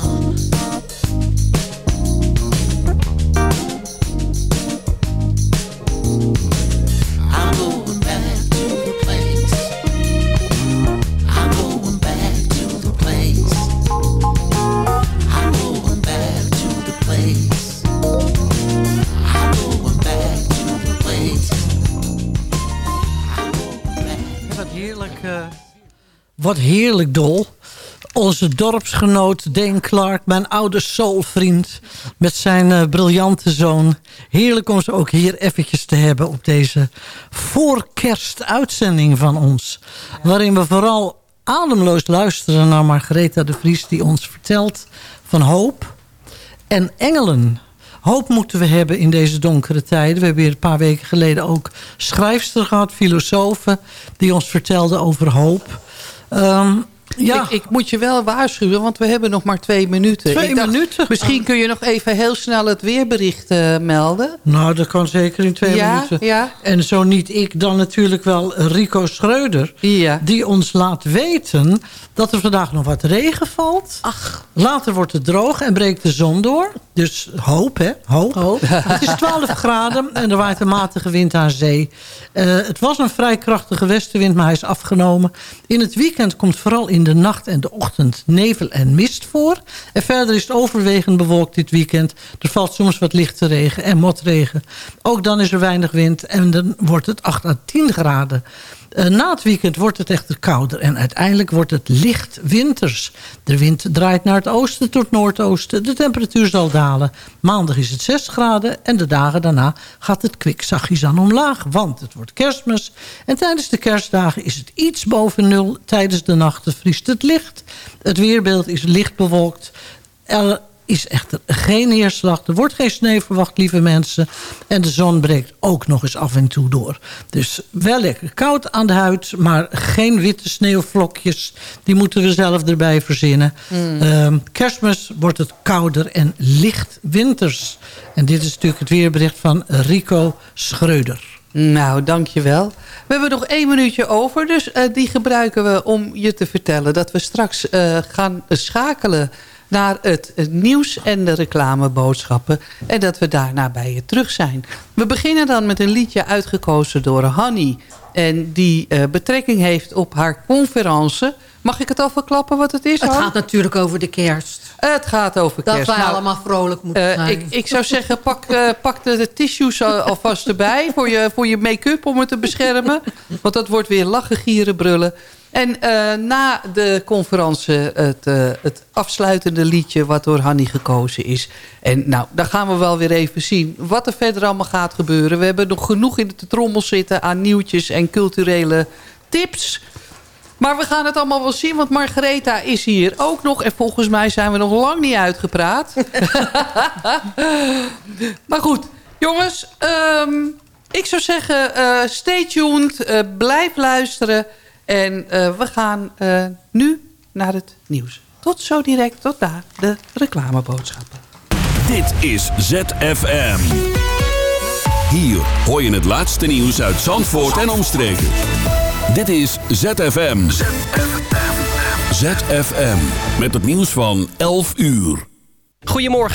wat heerlijk, Dol. Onze dorpsgenoot Dane Clark, mijn oude soulvriend... met zijn eh, briljante zoon. Heerlijk om ze ook hier eventjes te hebben... op deze voorkerstuitzending van ons. Waarin we vooral ademloos luisteren naar Margaretha de Vries... die ons vertelt van hoop en engelen. Hoop moeten we hebben in deze donkere tijden. We hebben hier een paar weken geleden ook schrijfster gehad, filosofen... die ons vertelden over hoop. Um, ja. Ik, ik moet je wel waarschuwen, want we hebben nog maar twee minuten. Twee dacht, minuten? Misschien kun je nog even heel snel het weerbericht eh, melden. Nou, dat kan zeker in twee Ja, minuten. ja. En zo niet ik, dan natuurlijk wel Rico Schreuder. Ja. Die ons laat weten dat er vandaag nog wat regen valt. Ach. Later wordt het droog en breekt de zon door. Dus hoop, hè? Hoop. [LAUGHS] het is 12 graden en er waait een matige wind aan zee. Eh, het was een vrij krachtige westenwind, maar hij is afgenomen. In het weekend komt vooral in de nacht en de ochtend nevel en mist voor. En verder is het overwegend bewolkt dit weekend. Er valt soms wat lichte regen en motregen. Ook dan is er weinig wind en dan wordt het 8 à 10 graden. Eh, na het weekend wordt het echter kouder en uiteindelijk wordt het licht winters. De wind draait naar het oosten tot noordoosten. De temperatuur zal dalen. Maandag is het 6 graden en de dagen daarna gaat het kwik zachtjes aan omlaag. Want het wordt kerstmis en tijdens de kerstdagen is het iets boven nul. Tijdens de nachten vriest het licht. Het weerbeeld is licht bewolkt. Er is echter geen neerslag. Er wordt geen sneeuw verwacht, lieve mensen. En de zon breekt ook nog eens af en toe door. Dus wel lekker koud aan de huid, maar geen witte sneeuwvlokjes. Die moeten we zelf erbij verzinnen. Mm. Ehm, kerstmis wordt het kouder en licht winters. En dit is natuurlijk het weerbericht van Rico Schreuder. Nou, dankjewel. We hebben nog één minuutje over, dus eh, die gebruiken we om je te vertellen... dat we straks eh, gaan schakelen naar het, het nieuws en de reclameboodschappen. En dat we daarna bij je terug zijn. We beginnen dan met een liedje uitgekozen door Hanny. En die eh, betrekking heeft op haar conferentie. Mag ik het al verklappen wat het is? Het Han? gaat natuurlijk over de kerst. Het gaat over Dat kerst. wij Nou, allemaal vrolijk moeten eh, zijn. ik, ik zou zeggen, pak, eh, pak de, de tissues al- alvast erbij voor je, voor je make-up om het te beschermen. Want dat wordt weer lachen, gieren, brullen. En eh, na de conferentie het, eh, het afsluitende liedje wat door Hanny gekozen is. En nou, dan gaan we wel weer even zien wat er verder allemaal gaat gebeuren. We hebben nog genoeg in de trommel zitten aan nieuwtjes en culturele tips. Maar we gaan het allemaal wel zien, want Margaretha is hier ook nog. En volgens mij zijn we nog lang niet uitgepraat. [LAUGHS] maar goed, jongens. ehm, ik zou zeggen, eh, stay tuned. blijf luisteren. En eh, we gaan eh, nu naar het nieuws. Tot zo direct, tot daar, de reclameboodschappen. Dit is ZFM. Hier hoor je het laatste nieuws uit Zandvoort en omstreken. Dit is ZFM. ZFM. Met het nieuws van 11 uur. Goedemorgen.